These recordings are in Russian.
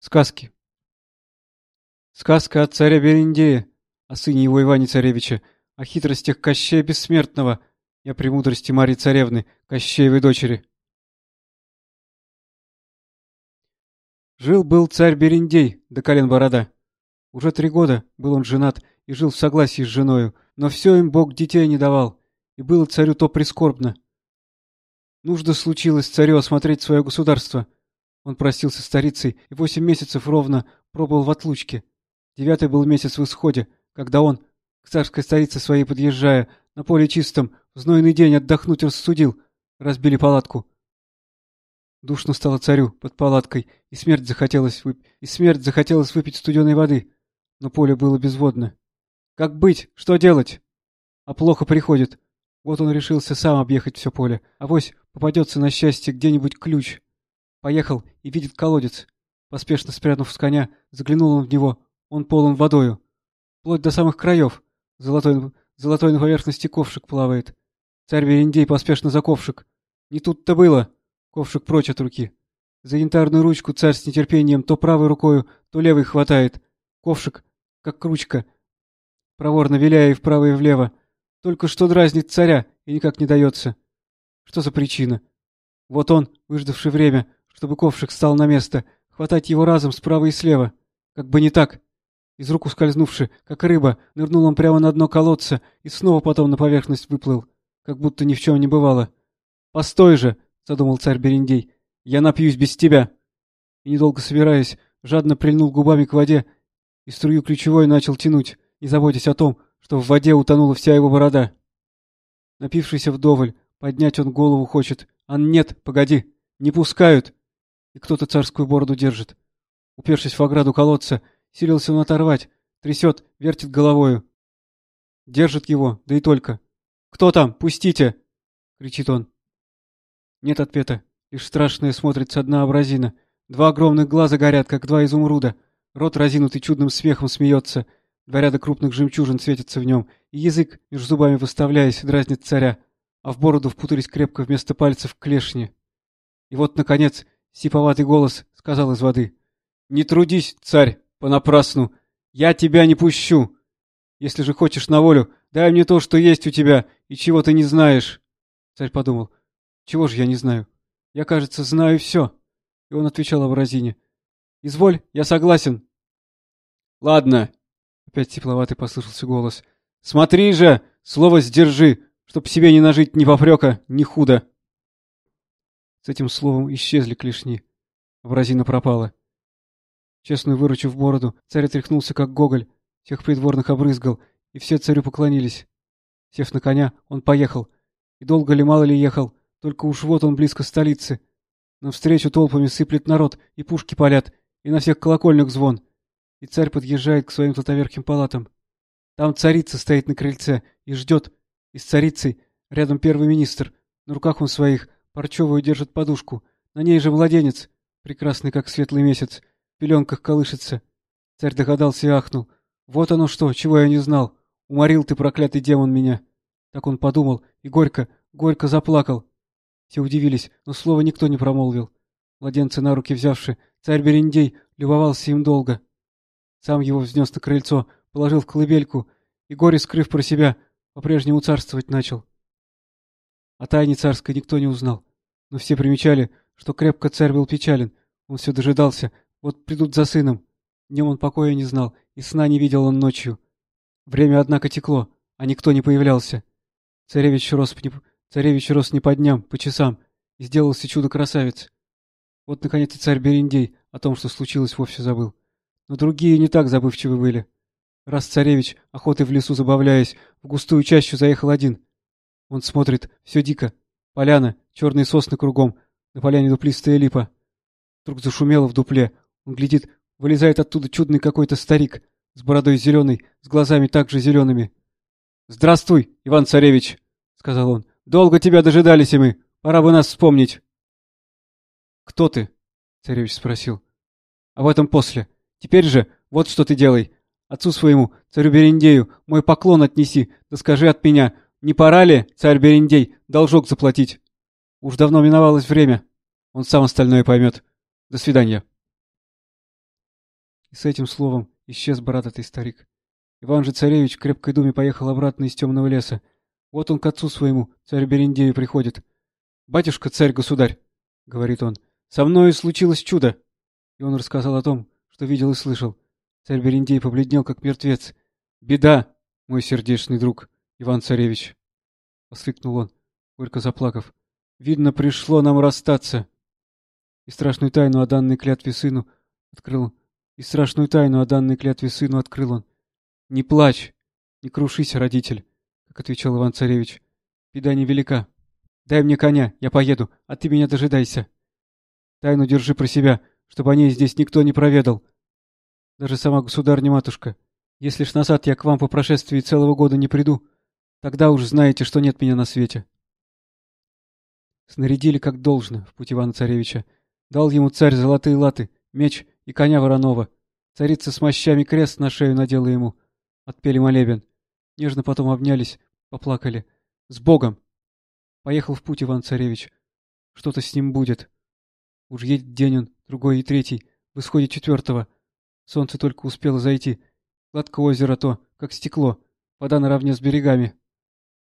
Сказки. Сказка от царя Берендея, о сыне его Иване Царевича, о хитростях Кощея Бессмертного и о премудрости Марьи Царевны, Кощеевой дочери. Жил-был царь Берендей, до колен борода. Уже три года был он женат и жил в согласии с женою, но все им Бог детей не давал, и было царю то прискорбно. Нужда случилось царю осмотреть свое государство — он простился с старицей и восемь месяцев ровно пробыл в отлучке. Девятый был месяц в исходе, когда он, к царской столице своей подъезжая, на поле чистом, в знойный день отдохнуть рассудил, разбили палатку. Душно стало царю под палаткой, и смерть захотелось, вып... и смерть захотелось выпить студеной воды, но поле было безводно. Как быть? Что делать? А плохо приходит. Вот он решился сам объехать все поле, а вось попадется на счастье где-нибудь ключ. Поехал и видит колодец. Поспешно спрятав с коня, заглянул он в него. Он полон водою. Вплоть до самых краев. Золотой, золотой на поверхности ковшик плавает. Царь Верендей поспешно за ковшик. Не тут-то было. Ковшик прочь от руки. За янтарную ручку царь с нетерпением то правой рукою, то левой хватает. Ковшик, как ручка, проворно виляя и вправо и влево. Только что дразнит царя и никак не дается. Что за причина? Вот он, выждавший время, чтобы ковшик стал на место, хватать его разом справа и слева. Как бы не так. Из рук ускользнувши, как рыба, нырнул он прямо на дно колодца и снова потом на поверхность выплыл, как будто ни в чем не бывало. «Постой же!» — задумал царь Берендей. «Я напьюсь без тебя!» И, недолго собираясь, жадно прильнул губами к воде и струю ключевой начал тянуть, не заботясь о том, что в воде утонула вся его борода. Напившийся вдоволь, поднять он голову хочет. А нет, погоди, не пускают и кто-то царскую бороду держит. Упершись в ограду колодца, силился он оторвать, трясет, вертит головою. Держит его, да и только. «Кто там? Пустите!» — кричит он. Нет ответа, лишь страшное смотрит со дна образина. Два огромных глаза горят, как два изумруда. Рот разинутый чудным смехом смеется. Два ряда крупных жемчужин светятся в нем, и язык, между зубами выставляясь, дразнит царя, а в бороду впутались крепко вместо пальцев клешни. И вот, наконец, Сиповатый голос сказал из воды. «Не трудись, царь, понапрасну. Я тебя не пущу. Если же хочешь на волю, дай мне то, что есть у тебя, и чего ты не знаешь». Царь подумал. «Чего же я не знаю? Я, кажется, знаю все». И он отвечал Абразине. «Изволь, я согласен». «Ладно», — опять тепловатый послышался голос. «Смотри же, слово сдержи, чтоб себе не нажить ни попрека, ни худо». С этим словом исчезли клешни. Вразина пропала. Честную выручив бороду, царь отряхнулся, как гоголь, всех придворных обрызгал, и все царю поклонились. Сев на коня, он поехал. И долго ли, мало ли ехал, только уж вот он близко столицы. Навстречу толпами сыплет народ, и пушки палят, и на всех колокольных звон. И царь подъезжает к своим златоверхим палатам. Там царица стоит на крыльце и ждет. И с царицей рядом первый министр. На руках он своих Парчевую держит подушку. На ней же младенец, прекрасный, как светлый месяц, в пеленках колышется. Царь догадался и ахнул. Вот оно что, чего я не знал. Уморил ты, проклятый демон, меня. Так он подумал и горько, горько заплакал. Все удивились, но слова никто не промолвил. Младенца на руки взявши, царь Берендей любовался им долго. Сам его взнес на крыльцо, положил в колыбельку и, горе скрыв про себя, по-прежнему царствовать начал. О тайне царской никто не узнал. Но все примечали, что крепко царь был печален. Он все дожидался. Вот придут за сыном. Днем он покоя не знал, и сна не видел он ночью. Время, однако, текло, а никто не появлялся. Царевич рос, не... Царевич рос не по дням, по часам, и сделался чудо-красавец. Вот, наконец, и царь Берендей о том, что случилось, вовсе забыл. Но другие не так забывчивы были. Раз царевич, охотой в лесу забавляясь, в густую чащу заехал один — он смотрит, все дико. Поляна, черные сосны кругом, на поляне дуплистая липа. Вдруг зашумело в дупле. Он глядит, вылезает оттуда чудный какой-то старик, с бородой зеленой, с глазами также зелеными. «Здравствуй, Иван-царевич!» — сказал он. «Долго тебя дожидались и мы. Пора бы нас вспомнить». «Кто ты?» — царевич спросил. «Об этом после. Теперь же вот что ты делай. Отцу своему, царю Берендею, мой поклон отнеси, да скажи от меня, не пора ли, царь Берендей, должок заплатить? Уж давно миновалось время. Он сам остальное поймет. До свидания. И с этим словом исчез бородатый старик. Иван же царевич в крепкой думе поехал обратно из темного леса. Вот он к отцу своему, царю Берендею, приходит. «Батюшка, царь-государь!» — говорит он. «Со мною случилось чудо!» И он рассказал о том, что видел и слышал. Царь Берендей побледнел, как мертвец. «Беда, мой сердечный друг, Иван-царевич!» — воскликнул он, горько заплакав. «Видно, пришло нам расстаться!» И страшную тайну о данной клятве сыну открыл И страшную тайну о данной клятве сыну открыл он. «Не плачь, не крушись, родитель!» — как отвечал Иван-царевич. «Беда невелика. Дай мне коня, я поеду, а ты меня дожидайся. Тайну держи про себя, чтобы о ней здесь никто не проведал. Даже сама государня-матушка. Если ж назад я к вам по прошествии целого года не приду, тогда уж знаете, что нет меня на свете. Снарядили как должно в путь Ивана-царевича. Дал ему царь золотые латы, меч и коня вороного. Царица с мощами крест на шею надела ему. Отпели молебен. Нежно потом обнялись, поплакали. С Богом! Поехал в путь Иван-царевич. Что-то с ним будет. Уж едет день он, другой и третий, в исходе четвертого. Солнце только успело зайти. Гладко озеро то, как стекло, вода наравне с берегами.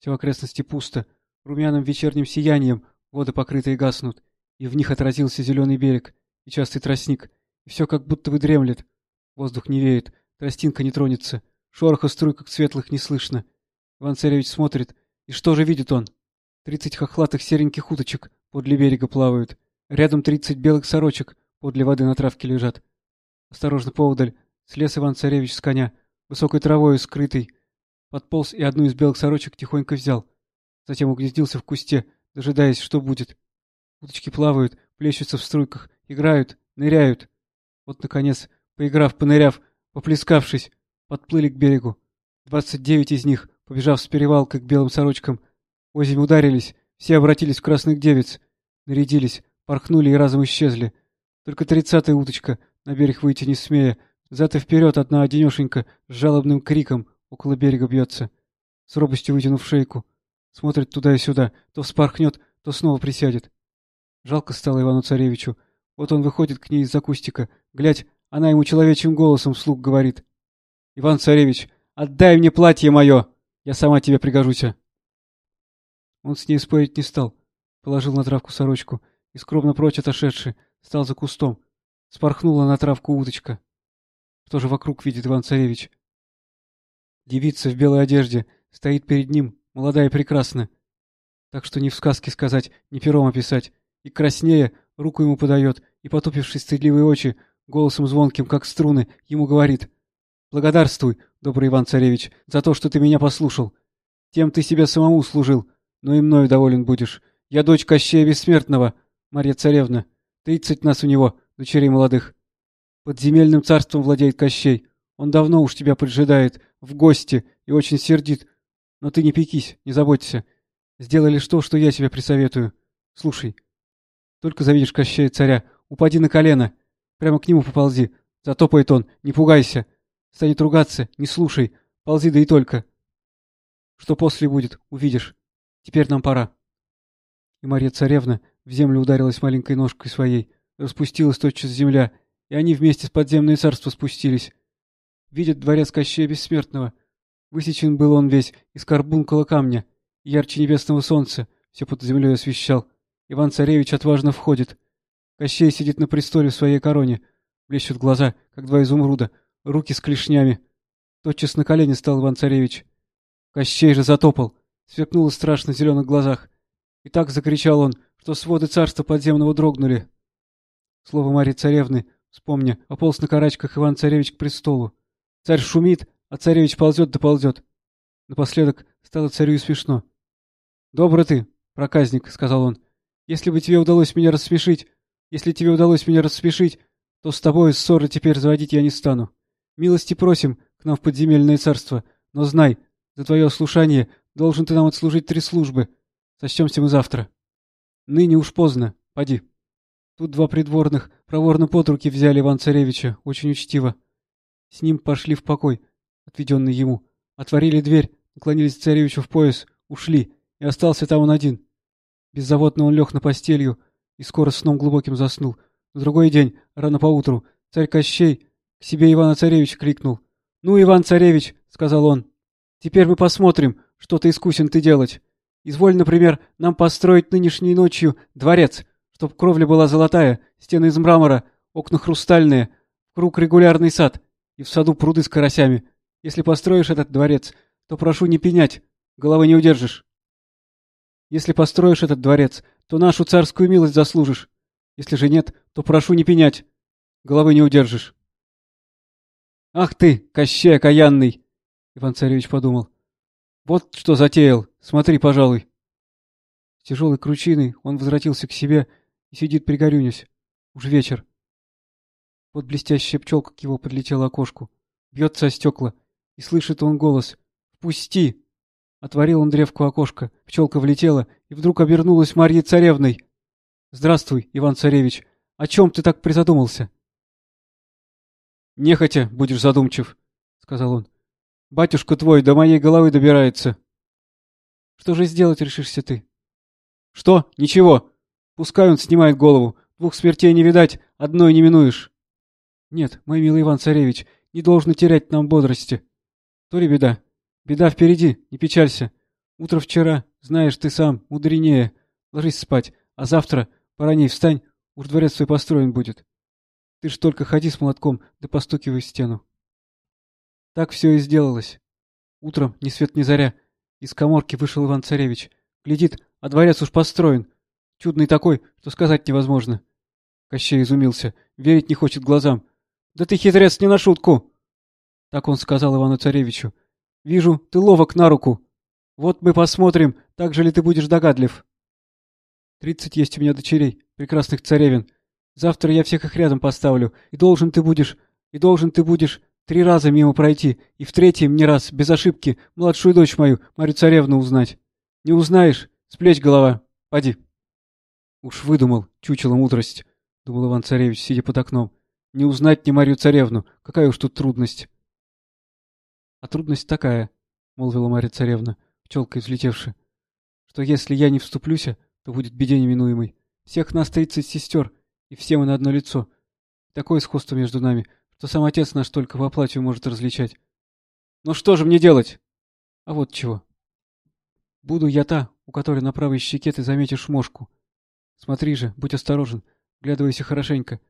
Все окрестности пусто. Румяным вечерним сиянием воды покрытые гаснут, и в них отразился зеленый берег и частый тростник, и все как будто выдремлет. Воздух не веет, тростинка не тронется, шороха струй, как светлых, не слышно. Иван-царевич смотрит, и что же видит он? Тридцать хохлатых сереньких уточек подле берега плавают. Рядом тридцать белых сорочек подле воды на травке лежат. Осторожно поудаль слез Иван-царевич с коня, высокой травой скрытый. Подполз и одну из белых сорочек тихонько взял. Затем угнездился в кусте, дожидаясь, что будет. Уточки плавают, плещутся в струйках, играют, ныряют. Вот, наконец, поиграв, поныряв, поплескавшись, подплыли к берегу. Двадцать девять из них, побежав с перевалкой к белым сорочкам, Озимь ударились, все обратились в красных девиц, нарядились, порхнули и разом исчезли. Только тридцатая уточка, на берег выйти не смея, зад и вперед одна одинешенька с жалобным криком около берега бьется, с робостью вытянув шейку. Смотрит туда и сюда, то вспорхнет, то снова присядет. Жалко стало Ивану-царевичу. Вот он выходит к ней из-за кустика. Глядь, она ему человечьим голосом вслух говорит. — Иван-царевич, отдай мне платье мое! Я сама тебе пригожуся. Он с ней спорить не стал. Положил на травку сорочку и, скромно прочь отошедший, стал за кустом. Спорхнула на травку уточка. Что же вокруг видит Иван-Царевич? Девица в белой одежде стоит перед ним, молодая и прекрасная. Так что ни в сказке сказать, ни пером описать. И краснее руку ему подает, и, потупившись стыдливые очи, голосом звонким, как струны, ему говорит. «Благодарствуй, добрый Иван-Царевич, за то, что ты меня послушал. Тем ты себе самому служил, но и мною доволен будешь. Я дочь Кощея Бессмертного, Марья Царевна. Тридцать нас у него, дочерей молодых. Подземельным царством владеет Кощей. Он давно уж тебя поджидает, в гости, и очень сердит. Но ты не пекись, не заботься. Сделай лишь то, что я тебе присоветую. Слушай. Только завидишь Кощея царя, упади на колено. Прямо к нему поползи. Затопает он, не пугайся. Станет ругаться, не слушай. Ползи да и только. Что после будет, увидишь. Теперь нам пора. И Марья Царевна в землю ударилась маленькой ножкой своей, распустилась тотчас земля, и они вместе с подземное царство спустились. Видят дворец Кощея Бессмертного. Высечен был он весь из карбункула камня, ярче небесного солнца все под землей освещал. Иван-царевич отважно входит. Кощей сидит на престоле в своей короне. Блещут глаза, как два изумруда, руки с клешнями. Тотчас на колени стал Иван-царевич. Кощей же затопал сверкнуло страшно в зеленых глазах. И так закричал он, что своды царства подземного дрогнули. Слово Марьи Царевны, вспомня, ополз на карачках Иван-Царевич к престолу. Царь шумит, а царевич ползет да ползет. Напоследок стало царю и смешно. — Добрый ты, проказник, — сказал он. — Если бы тебе удалось меня рассмешить, если тебе удалось меня рассмешить, то с тобой ссоры теперь заводить я не стану. Милости просим к нам в подземельное царство, но знай, за твое слушание Должен ты нам отслужить три службы. Сочтемся мы завтра. Ныне уж поздно. Поди. Тут два придворных проворно под руки взяли Иван-Царевича, очень учтиво. С ним пошли в покой, отведенный ему. Отворили дверь, наклонились царевичу в пояс, ушли, и остался там он один. Беззаботно он лег на постелью и скоро сном глубоким заснул. На другой день, рано поутру, царь Кощей К себе Ивана-Царевич крикнул. «Ну, Иван-Царевич», — сказал он, — «теперь мы посмотрим, что ты искусен ты делать. Изволь, например, нам построить нынешней ночью дворец, чтоб кровля была золотая, стены из мрамора, окна хрустальные, круг регулярный сад, и в саду пруды с карасями. Если построишь этот дворец, то прошу не пенять, головы не удержишь. Если построишь этот дворец, то нашу царскую милость заслужишь. Если же нет, то прошу не пенять, головы не удержишь. Ах ты, Кощей окаянный! Иван-царевич подумал. Вот что затеял, смотри, пожалуй. С тяжелой кручиной он возвратился к себе и сидит пригорюнясь. Уж вечер. Вот блестящая пчелка к его подлетела окошку. Бьется о стекла. И слышит он голос. «Впусти!» Отворил он древку окошка. Пчелка влетела и вдруг обернулась Марьей Царевной. «Здравствуй, Иван-Царевич. О чем ты так призадумался?» «Нехотя будешь задумчив», — сказал он. «Батюшка твой до моей головы добирается». «Что же сделать решишься ты?» «Что? Ничего. Пускай он снимает голову. Двух смертей не видать, одной не минуешь». «Нет, мой милый Иван-Царевич, не должен терять нам бодрости. То ли беда. Беда впереди, не печалься. Утро вчера, знаешь ты сам, мудренее. Ложись спать, а завтра, пораней встань, уж дворец свой построен будет. Ты ж только ходи с молотком, да постукивай в стену. Так все и сделалось. Утром, ни свет ни заря, из коморки вышел Иван-Царевич. Глядит, а дворец уж построен. Чудный такой, что сказать невозможно. Кощей изумился, верить не хочет глазам. «Да ты хитрец не на шутку!» Так он сказал Ивану-Царевичу. Вижу, ты ловок на руку. Вот мы посмотрим, так же ли ты будешь догадлив. Тридцать есть у меня дочерей, прекрасных царевин. Завтра я всех их рядом поставлю, и должен ты будешь, и должен ты будешь три раза мимо пройти, и в третьем не раз, без ошибки, младшую дочь мою, Марию Царевну, узнать. Не узнаешь, с плеч голова. Поди. Уж выдумал, чучело мудрость, — думал Иван-Царевич, сидя под окном. Не узнать ни Марию Царевну, какая уж тут трудность. А трудность такая, — молвила Марья Царевна, пчелкой взлетевши, — что если я не вступлюся, то будет беде неминуемой. Всех нас тридцать сестер, и все мы на одно лицо. Такое сходство между нами, что сам отец наш только по платью может различать. Ну что же мне делать? А вот чего. Буду я та, у которой на правой щеке ты заметишь мошку. Смотри же, будь осторожен, глядывайся хорошенько.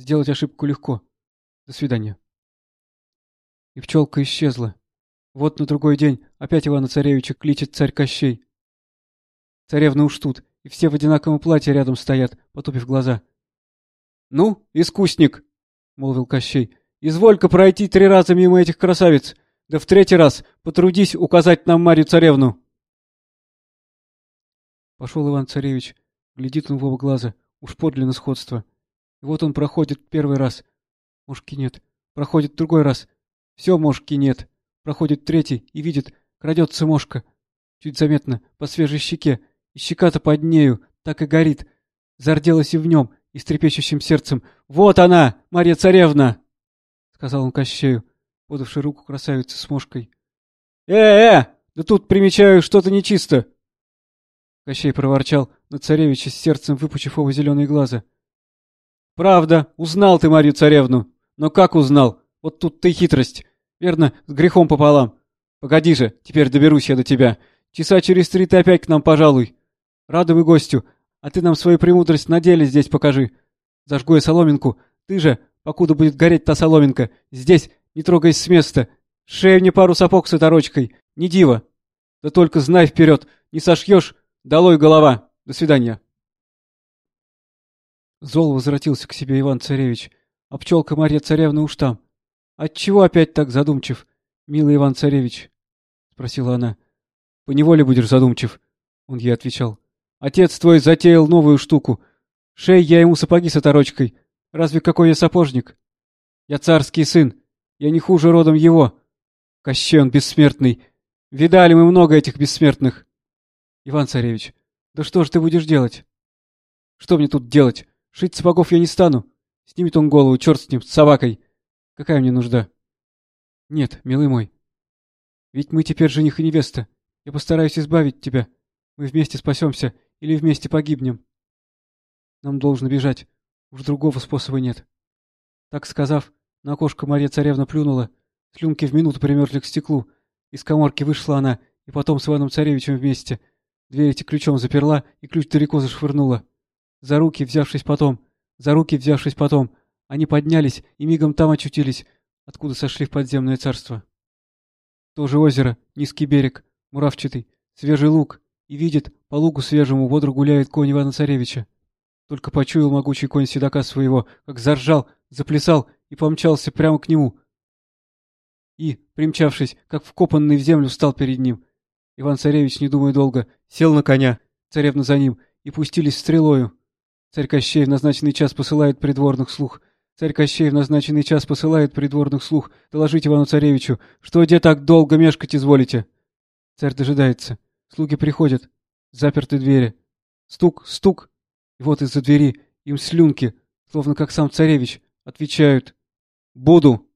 Сделать ошибку легко. До свидания. И пчелка исчезла. Вот на другой день опять Ивана Царевича кличет царь Кощей. Царевны уж тут, и все в одинаковом платье рядом стоят, потупив глаза. — Ну, искусник, — молвил Кощей, — изволь-ка пройти три раза мимо этих красавиц, да в третий раз потрудись указать нам Марью Царевну. Пошел Иван-Царевич, глядит он в оба глаза, уж подлинно сходство. И вот он проходит первый раз. Мушки нет. Проходит другой раз. Все мошки нет. Проходит третий и видит, крадется мошка. Чуть заметно, по свежей щеке. И щека-то под нею, так и горит. Зарделась и в нем, и с трепещущим сердцем. «Вот она, Марья Царевна!» Сказал он Кощею, подавший руку красавице с мошкой. «Э-э! Да тут примечаю что-то нечисто!» Кощей проворчал на царевича с сердцем, выпучив оба зеленые глаза. «Правда, узнал ты Марью Царевну. Но как узнал? Вот тут ты хитрость. Верно, с грехом пополам. Погоди же, теперь доберусь я до тебя. Часа через три ты опять к нам пожалуй. Радуй гостю, а ты нам свою премудрость на деле здесь покажи. Зажгу я соломинку. Ты же, покуда будет гореть та соломинка, здесь, не трогаясь с места. Шею мне пару сапог с оторочкой. Не диво. Да только знай вперед, не сошьешь, долой голова. До свидания. Зол возвратился к себе Иван-Царевич, а пчелка Марья Царевна уж там. Отчего опять так задумчив, милый Иван-Царевич? — спросила она. — Поневоле будешь задумчив, — он ей отвечал. — Отец твой затеял новую штуку. Шей я ему сапоги с оторочкой. Разве какой я сапожник? Я царский сын. Я не хуже родом его. Кощей он бессмертный. Видали мы много этих бессмертных. Иван-Царевич, да что ж ты будешь делать? Что мне тут делать? Шить сапогов я не стану. Снимет он голову, черт с ним, с собакой. Какая мне нужда? Нет, милый мой. Ведь мы теперь жених и невеста. Я постараюсь избавить тебя. Мы вместе спасемся или вместе погибнем. Нам должно бежать. Уж другого способа нет. Так сказав, На окошко Мария Царевна плюнула. Слюнки в минуту примерзли к стеклу. Из коморки вышла она, и потом с Иваном Царевичем вместе. Дверь эти ключом заперла, и ключ далеко зашвырнула. За руки, взявшись потом, за руки, взявшись потом, они поднялись и мигом там очутились, откуда сошли в подземное царство. Тоже озеро, низкий берег, муравчатый, свежий луг, и видит, по лугу свежему бодро гуляет конь Ивана Царевича. Только почуял могучий конь седока своего, как заржал, заплясал и помчался прямо к нему. И, примчавшись, как вкопанный в землю, встал перед ним. Иван-царевич, не думая долго, сел на коня, царевна за ним, и пустились стрелою. Царь Кощей в назначенный час посылает придворных слух. Царь Кощей в назначенный час посылает придворных слух доложить Ивану-царевичу, что где так долго мешкать изволите. Царь дожидается. Слуги приходят. Заперты двери. Стук, стук. И вот из-за двери им слюнки, словно как сам царевич, отвечают «Буду».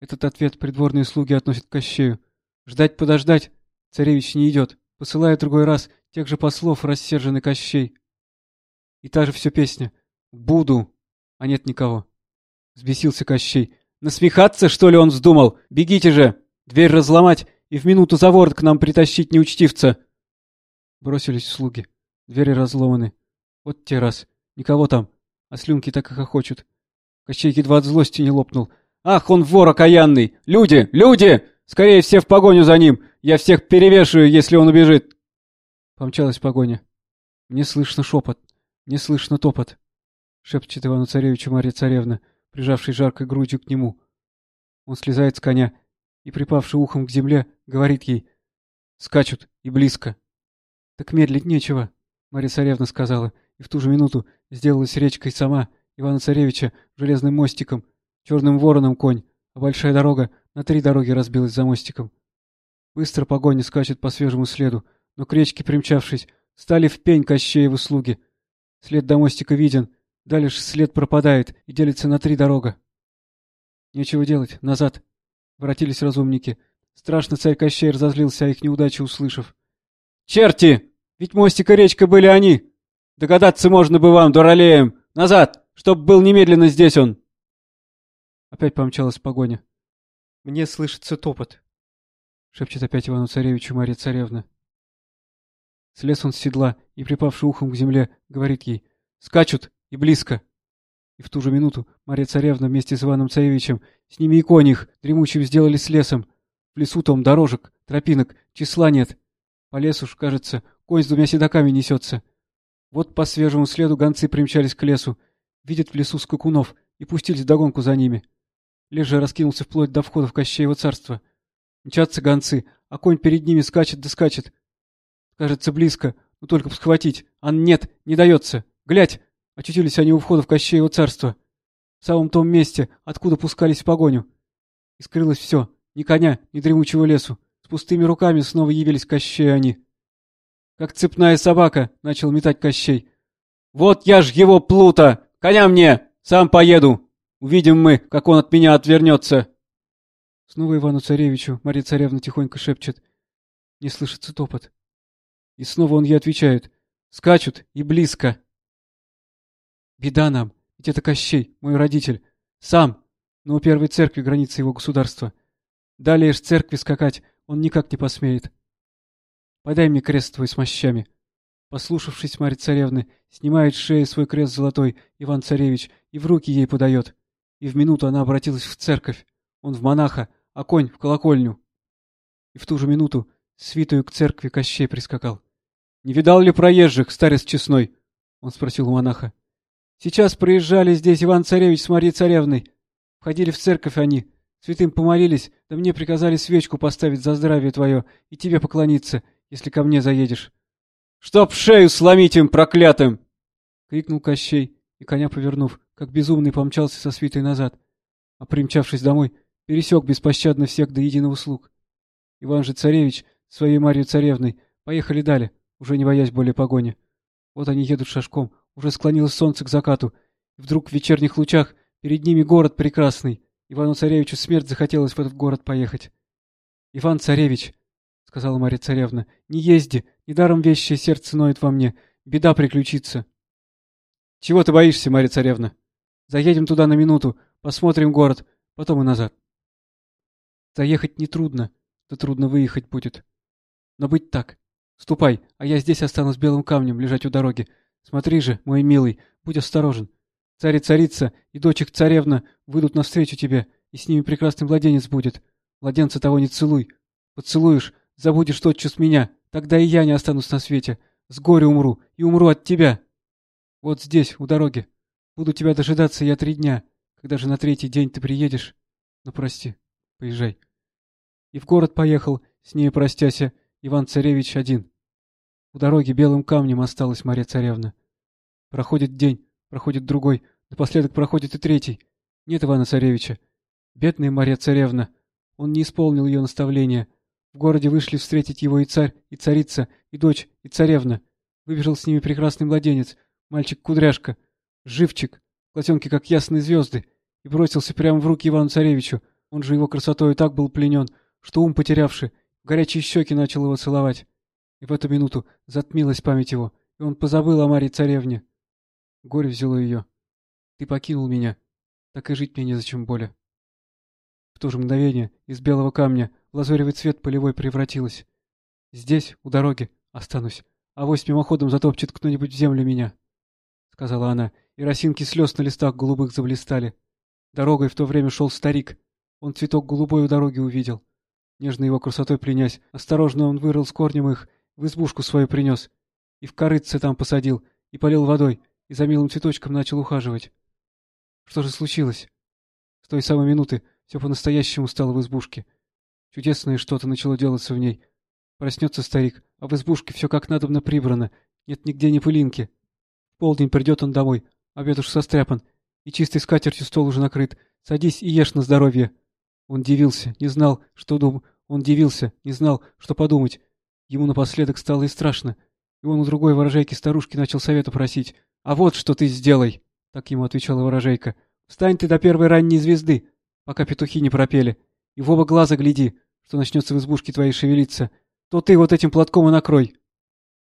Этот ответ придворные слуги относят к Кощею. Ждать-подождать царевич не идет. Посылает другой раз тех же послов рассерженный Кощей. И та же все песня. «Буду». А нет никого. Взбесился Кощей. Насмехаться, что ли, он вздумал? Бегите же! Дверь разломать и в минуту за ворот к нам притащить неучтивца. Бросились слуги. Двери разломаны. Вот те раз. Никого там. А слюнки так и хохочут. Кощей едва от злости не лопнул. «Ах, он вор окаянный! Люди! Люди! Скорее все в погоню за ним! Я всех перевешаю, если он убежит!» Помчалась погоня. Мне слышно шепот. Не слышно топот. Шепчет Ивану Царевичу Марья Царевна, прижавшей жаркой грудью к нему. Он слезает с коня и, припавший ухом к земле, говорит ей «Скачут и близко». «Так медлить нечего», — Марья Царевна сказала, и в ту же минуту сделалась речкой сама Ивана Царевича железным мостиком, черным вороном конь, а большая дорога на три дороги разбилась за мостиком. Быстро погоня скачет по свежему следу, но к речке примчавшись, стали в пень Кощеевы слуги. След до мостика виден, дальше след пропадает и делится на три дорога. Нечего делать, назад. Воротились разумники. Страшно царь Кощей разозлился, а их неудачи услышав. «Черти! Ведь мостик и речка были они! Догадаться можно бы вам, дуралеям! Назад! Чтоб был немедленно здесь он!» Опять помчалась погоня. «Мне слышится топот», — шепчет опять Ивану Царевичу Марья Царевна. Слез он с седла и, припавший ухом к земле, говорит ей «Скачут! И близко!» И в ту же минуту Марья Царевна вместе с Иваном Царевичем, с ними и конь их, дремучим сделали с лесом. В лесу том дорожек, тропинок, числа нет. По лесу ж, кажется, конь с двумя седаками несется. Вот по свежему следу гонцы примчались к лесу, видят в лесу скакунов и пустились догонку за ними. Лес же раскинулся вплоть до входа в Кощеево царство. Мчатся гонцы, а конь перед ними скачет да скачет. Кажется, близко, но только б схватить. А нет, не дается. Глядь! Очутились они у входа в Кощеево царство. В самом том месте, откуда пускались в погоню. И скрылось все. Ни коня, ни дремучего лесу. С пустыми руками снова явились Кощею они. Как цепная собака, начал метать Кощей. Вот я ж его плута! Коня мне! Сам поеду! Увидим мы, как он от меня отвернется. Снова Ивану Царевичу Марья Царевна тихонько шепчет. Не слышится топот. И снова он ей отвечает. Скачут и близко. Беда нам, ведь это Кощей, мой родитель. Сам, но у первой церкви границы его государства. Далее ж церкви скакать он никак не посмеет. Подай мне крест твой с мощами. Послушавшись Марьи Царевны, снимает с шеи свой крест золотой Иван-Царевич и в руки ей подает. И в минуту она обратилась в церковь. Он в монаха, а конь в колокольню. И в ту же минуту свитую к церкви Кощей прискакал. — Не видал ли проезжих, старец честной? — он спросил у монаха. — Сейчас проезжали здесь Иван-Царевич с Марьей Царевной. Входили в церковь они, святым помолились, да мне приказали свечку поставить за здравие твое и тебе поклониться, если ко мне заедешь. — Чтоб шею сломить им, проклятым! — крикнул Кощей, и коня повернув, как безумный помчался со свитой назад, а примчавшись домой, пересек беспощадно всех до единого слуг. Иван же Царевич своей Марьей Царевной поехали далее, уже не боясь более погони. Вот они едут шашком, уже склонилось солнце к закату, и вдруг в вечерних лучах перед ними город прекрасный. Ивану Царевичу смерть захотелось в этот город поехать. — Иван Царевич, — сказала Марья Царевна, — не езди, недаром вещее сердце ноет во мне, беда приключится. — Чего ты боишься, Марья Царевна? Заедем туда на минуту, Посмотрим город, потом и назад. Заехать нетрудно, да трудно выехать будет. Но быть так. Ступай, а я здесь останусь белым камнем лежать у дороги. Смотри же, мой милый, будь осторожен. Царь и царица и дочек царевна выйдут навстречу тебе, и с ними прекрасный младенец будет. Младенца того не целуй. Поцелуешь, забудешь тотчас меня, тогда и я не останусь на свете. С горя умру, и умру от тебя. Вот здесь, у дороги. Буду тебя дожидаться я три дня. Когда же на третий день ты приедешь? Ну, прости, поезжай. И в город поехал, с ней простяся, Иван-царевич один. У дороги белым камнем осталась Мария царевна. Проходит день, проходит другой, напоследок проходит и третий. Нет Ивана-царевича. Бедная Мария царевна. Он не исполнил ее наставления. В городе вышли встретить его и царь, и царица, и дочь, и царевна. Выбежал с ними прекрасный младенец, мальчик-кудряшка, живчик, глазенки как ясные звезды, и бросился прямо в руки Ивану-царевичу. Он же его красотой так был пленен, что ум потерявший, горячие щеки начал его целовать. И в эту минуту затмилась память его, и он позабыл о Марии царевне. Горе взяло ее. Ты покинул меня. Так и жить мне незачем более. В то же мгновение из белого камня в лазоревый цвет полевой превратилась. Здесь, у дороги, останусь. А вось мимоходом затопчет кто-нибудь в землю меня. — сказала она, и росинки слез на листах голубых заблистали. Дорогой в то время шел старик. Он цветок голубой у дороги увидел. Нежно его красотой пленясь, осторожно он вырыл с корнем их, в избушку свою принес. И в корыце там посадил, и полил водой, и за милым цветочком начал ухаживать. Что же случилось? С той самой минуты все по-настоящему стало в избушке. Чудесное что-то начало делаться в ней. Проснется старик, а в избушке все как надобно прибрано, нет нигде ни пылинки. В полдень придет он домой, обед уж состряпан, и чистой скатертью стол уже накрыт. Садись и ешь на здоровье. Он дивился, не знал, что дум... Он дивился, не знал, что подумать. Ему напоследок стало и страшно. И он у другой ворожейки старушки начал совета просить. «А вот что ты сделай!» — так ему отвечала ворожейка. «Встань ты до первой ранней звезды, пока петухи не пропели, и в оба глаза гляди, что начнется в избушке твоей шевелиться. То ты вот этим платком и накрой.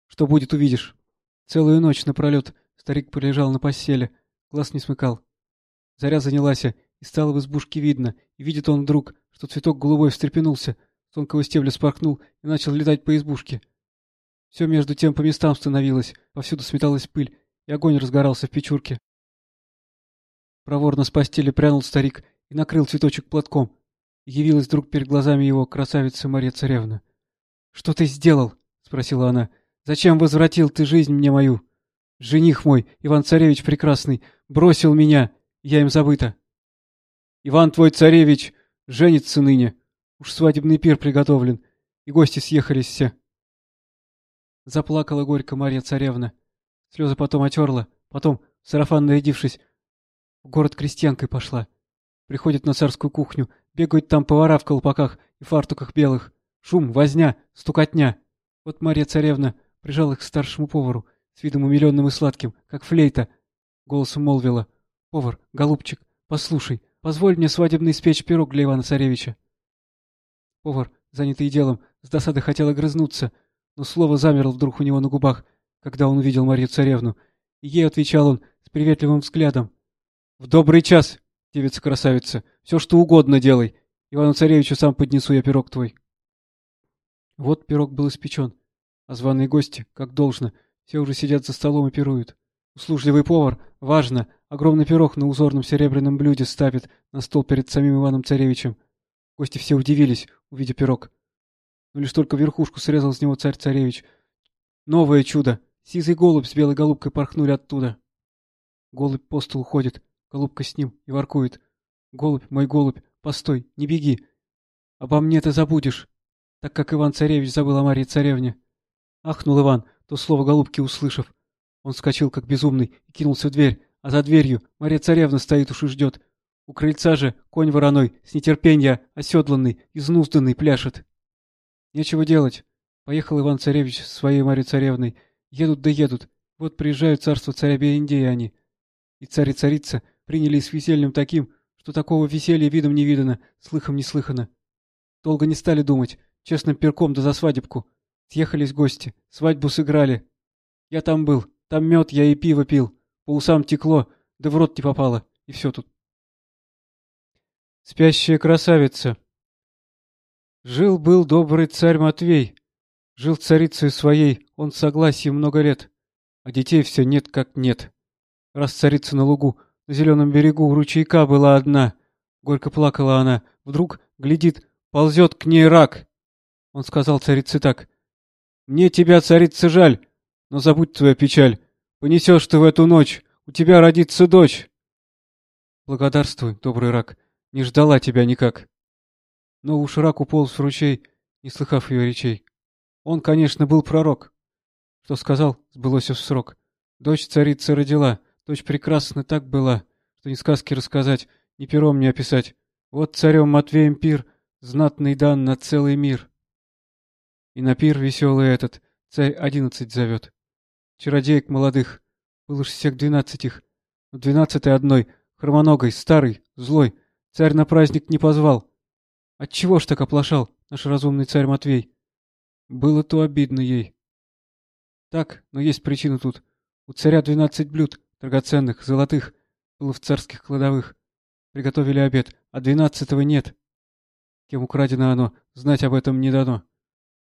Что будет, увидишь». Целую ночь напролет старик полежал на постели, глаз не смыкал. Заря занялась, и стало в избушке видно, и видит он вдруг, что цветок голубой встрепенулся, с тонкого стебля спорхнул и начал летать по избушке. Все между тем по местам становилось, повсюду сметалась пыль, и огонь разгорался в печурке. Проворно с постели прянул старик и накрыл цветочек платком. явилась вдруг перед глазами его красавица Мария Царевна. — Что ты сделал? — спросила она. — Зачем возвратил ты жизнь мне мою? Жених мой, Иван-Царевич прекрасный, бросил меня, я им забыта. — Иван твой царевич женится ныне. Уж свадебный пир приготовлен, и гости съехались все. Заплакала горько Марья Царевна. Слезы потом отерла, потом, сарафан нарядившись, в город крестьянкой пошла. Приходит на царскую кухню, бегают там повара в колпаках и фартуках белых. Шум, возня, стукотня. Вот Марья Царевна прижала их к старшему повару, с видом умиленным и сладким, как флейта. Голосом молвила. «Повар, голубчик, послушай, позволь мне свадебный испечь пирог для Ивана Царевича». Повар, занятый делом, с досады хотел огрызнуться, но слово замерло вдруг у него на губах, когда он увидел Марью Царевну, и ей отвечал он с приветливым взглядом. — В добрый час, девица-красавица, все что угодно делай. Ивану Царевичу сам поднесу я пирог твой. Вот пирог был испечен, а званые гости, как должно, все уже сидят за столом и пируют. Услужливый повар, важно, огромный пирог на узорном серебряном блюде ставит на стол перед самим Иваном Царевичем. Гости все удивились, увидя пирог. Но лишь только верхушку срезал с него царь-царевич. Новое чудо! Сизый голубь с белой голубкой порхнули оттуда. Голубь по столу ходит, голубка с ним и воркует. Голубь, мой голубь, постой, не беги. Обо мне ты забудешь, так как Иван-царевич забыл о Марии царевне. Ахнул Иван, то слово голубки услышав. Он вскочил, как безумный, и кинулся в дверь, а за дверью Мария царевна стоит уж и ждет. У крыльца же конь вороной, с нетерпенья, оседланный, изнузданный, пляшет. Нечего делать. Поехал Иван-царевич с своей Марьей царевной, Едут да едут. Вот приезжают царство царя Берендея они. И царь и царица принялись весельем таким, что такого веселья видом не видано, слыхом не слыхано. Долго не стали думать, честным перком да за свадебку. Съехались гости, свадьбу сыграли. Я там был, там мед я и пиво пил, по усам текло, да в рот не попало, и все тут. Спящая красавица. Жил-был добрый царь Матвей. Жил царицей своей, он в согласии много лет. А детей все нет как нет. Раз царица на лугу, на зеленом берегу у ручейка была одна. Горько плакала она. Вдруг, глядит, ползет к ней рак. Он сказал царице так. «Мне тебя, царица, жаль, но забудь твою печаль. Понесешь ты в эту ночь, у тебя родится дочь». Благодарствуй, добрый рак, не ждала тебя никак. Но уж рак уполз в ручей, не слыхав ее речей. Он, конечно, был пророк. Что сказал, сбылось в срок. Дочь царицы родила, дочь прекрасна так была, что ни сказки рассказать, ни пером не описать. Вот царем Матвеем пир, знатный дан на целый мир. И на пир веселый этот царь одиннадцать зовет. Чародеек молодых, был уж всех двенадцать но двенадцатый одной, хромоногой, старый, злой, царь на праздник не позвал. Отчего ж так оплошал наш разумный царь Матвей? Было то обидно ей. Так, но есть причина тут. У царя двенадцать блюд, драгоценных, золотых, было в царских кладовых. Приготовили обед, а двенадцатого нет. Кем украдено оно, знать об этом не дано.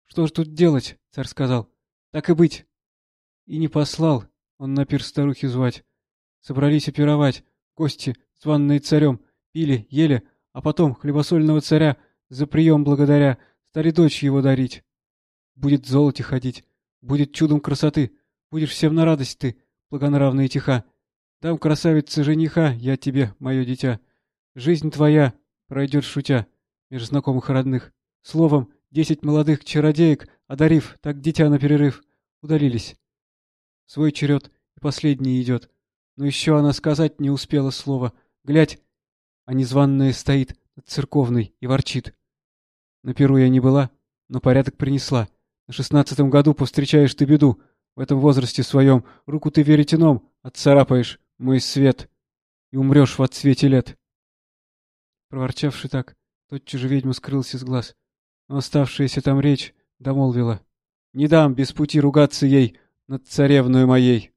Что ж тут делать, царь сказал. Так и быть. И не послал он на пир старухи звать. Собрались опировать, гости, званные царем, пили, ели, а потом хлебосольного царя за прием благодаря стали дочь его дарить. Будет золоте ходить, будет чудом красоты, будешь всем на радость ты, благонравная и тиха. Дам красавице жениха, я тебе, мое дитя. Жизнь твоя пройдет шутя меж знакомых родных. Словом, десять молодых чародеек, одарив так дитя на перерыв, удалились. Свой черед и последний идет. Но еще она сказать не успела слова. Глядь, а незваная стоит над церковной и ворчит. На перу я не была, но порядок принесла. На шестнадцатом году повстречаешь ты беду. В этом возрасте своем руку ты веретеном отцарапаешь, мой свет, и умрешь в отсвете лет. Проворчавши так, тотчас же ведьма скрылся с глаз. Но оставшаяся там речь домолвила. Не дам без пути ругаться ей над царевной моей.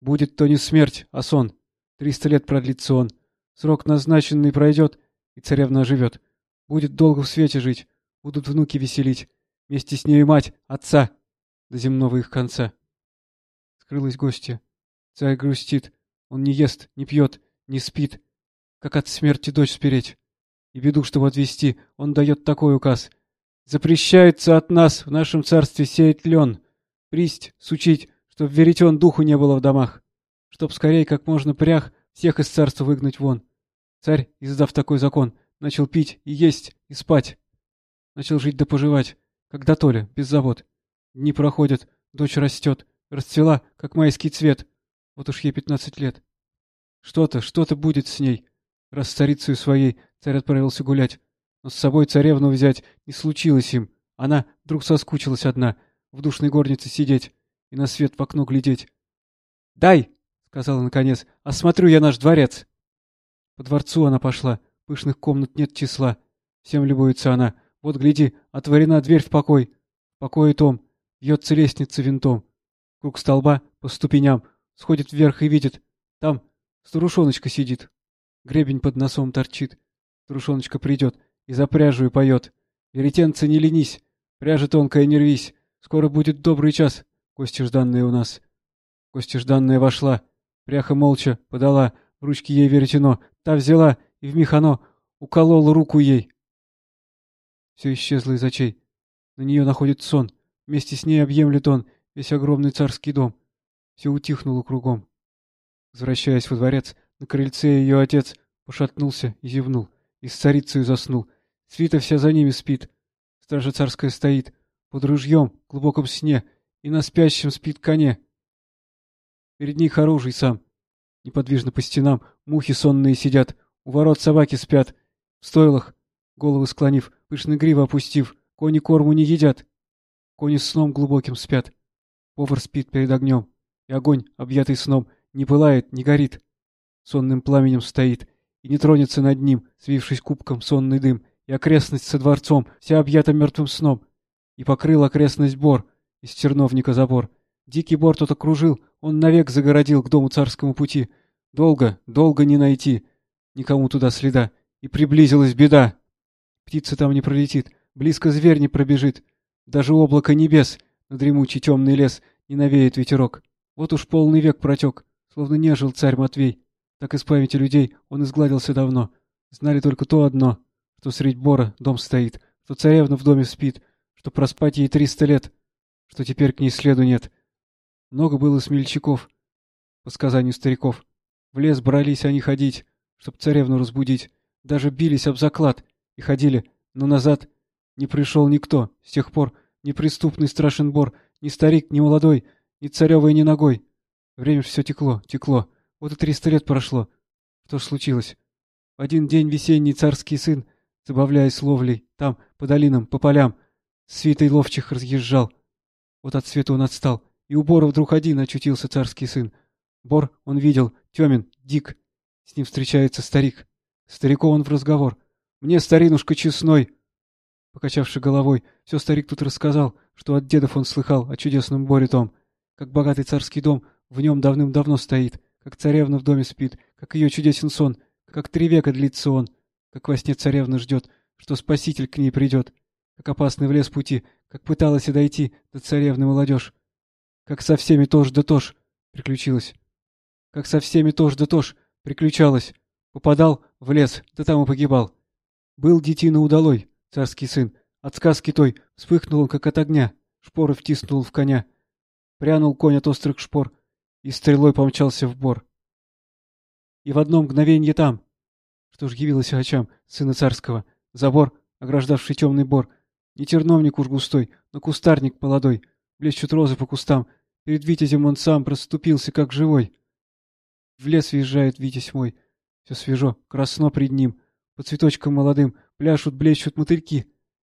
Будет то не смерть, а сон. Триста лет продлится он. Срок назначенный пройдет, и царевна оживет. Будет долго в свете жить, будут внуки веселить. Вместе с нею мать, отца, до земного их конца. Скрылась гостья. Царь грустит. Он не ест, не пьет, не спит. Как от смерти дочь спереть. И беду, чтобы отвести, он дает такой указ. Запрещается от нас в нашем царстве сеять лен, присть, сучить, чтоб веретен духу не было в домах, чтоб скорее как можно прях всех из царства выгнать вон. Царь, издав такой закон, начал пить и есть и спать. Начал жить да поживать, когда Толя, без забот. Дни проходят, дочь растет, расцвела, как майский цвет. Вот уж ей пятнадцать лет. Что-то, что-то будет с ней. Раз с царицей своей царь отправился гулять. Но с собой царевну взять не случилось им. Она вдруг соскучилась одна, в душной горнице сидеть и на свет в окно глядеть. «Дай!» — сказала наконец. «Осмотрю я наш дворец!» По дворцу она пошла. Пышных комнат нет числа. Всем любуется она. Вот, гляди, отворена дверь в покой. В покое том. Бьется лестница винтом. Круг столба по ступеням. Сходит вверх и видит. Там старушоночка сидит. Гребень под носом торчит. Старушоночка придет и за пряжу и поет. Веретенце не ленись, пряжа тонкая не рвись. Скоро будет добрый час, гости жданные у нас. Гости жданная вошла, пряха молча подала, в ручки ей веретено, та взяла, и вмиг оно уколола руку ей. Все исчезло из очей. На нее находит сон. Вместе с ней объемлет он весь огромный царский дом. Все утихнуло кругом. Возвращаясь во дворец, на крыльце ее отец пошатнулся и зевнул, и с царицей заснул. Свита вся за ними спит. Стража царская стоит, под ружьем, в глубоком сне, и на спящем спит коне. Перед них оружий сам. Неподвижно по стенам мухи сонные сидят, у ворот собаки спят. В стойлах, головы склонив, пышно гривы опустив, кони корму не едят. Кони сном глубоким спят. Повар спит перед огнем, и огонь, объятый сном, не пылает, не горит. Сонным пламенем стоит, и не тронется над ним, свившись кубком сонный дым, и окрестность со дворцом, вся объята мертвым сном. И покрыл окрестность бор, из черновника забор. Дикий бор тот окружил, он навек загородил к дому царскому пути. Долго, долго не найти. никому туда следа, и приблизилась беда. Птица там не пролетит, близко зверь не пробежит, даже облако небес на дремучий темный лес не навеет ветерок. Вот уж полный век протек, словно не жил царь Матвей. Так из памяти людей он изгладился давно. Знали только то одно, что средь бора дом стоит, что царевна в доме спит, что проспать ей триста лет, что теперь к ней следу нет. Много было смельчаков, по сказанию стариков. В лес брались они ходить, чтоб царевну разбудить. Даже бились об заклад и ходили, но назад не пришел никто. С тех пор ни преступный страшен бор, ни старик, ни молодой, ни царевой, ни ногой. Время все текло, текло. Вот и триста лет прошло. Что ж случилось? Один день весенний царский сын, забавляясь ловлей, там, по долинам, по полям, свитой ловчих разъезжал. Вот от света он отстал, и у Бора вдруг один очутился царский сын. Бор, он видел, темен, дик. С ним встречается старик. Стариков он в разговор. «Мне, старинушка, честной!» Покачавши головой, все старик тут рассказал, что от дедов он слыхал о чудесном Боре том. Как богатый царский дом в нем давным-давно стоит, как царевна в доме спит, как ее чудесен сон, как три века длится он, как во сне царевна ждет, что спаситель к ней придет, как опасный в лес пути, как пыталась и дойти до царевны молодежь, как со всеми тоже да тоже приключилась, как со всеми тоже да тоже приключалась, попадал в лес, да там и погибал. Был детина удалой, царский сын, от сказки той вспыхнул он, как от огня, шпоры втиснул в коня, прянул конь от острых шпор и стрелой помчался в бор. И в одно мгновенье там, что ж явилось очам сына царского, забор, ограждавший темный бор, не терновник уж густой, но кустарник молодой, блещут розы по кустам, перед витязем он сам проступился, как живой. В лес въезжает витязь мой, все свежо, красно пред ним, по цветочкам молодым пляшут, блещут мотыльки,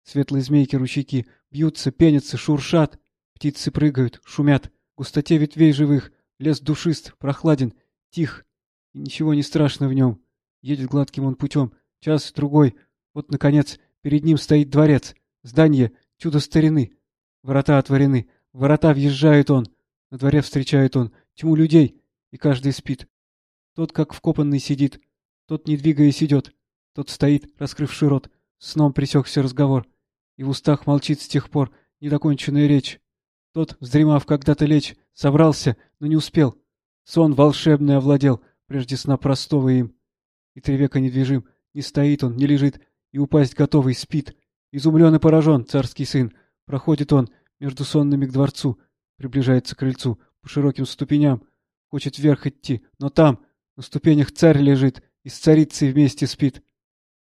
светлые змейки-ручейки бьются, пенятся, шуршат, птицы прыгают, шумят, густоте ветвей живых, лес душист, прохладен, тих, и ничего не страшно в нем. Едет гладким он путем, час, другой. Вот, наконец, перед ним стоит дворец, здание, чудо старины. Ворота отворены, ворота въезжает он. На дворе встречает он тьму людей, и каждый спит. Тот, как вкопанный, сидит, тот, не двигаясь, идет, тот стоит, раскрывший рот, сном пресекся разговор, и в устах молчит с тех пор недоконченная речь. Тот, вздремав когда-то лечь, собрался, но не успел. Сон волшебный овладел, прежде сна простого им. И три века недвижим, не стоит он, не лежит, и упасть готовый спит. Изумлен и поражен царский сын. Проходит он между сонными к дворцу, приближается к крыльцу, по широким ступеням. Хочет вверх идти, но там, на ступенях царь лежит и с царицей вместе спит.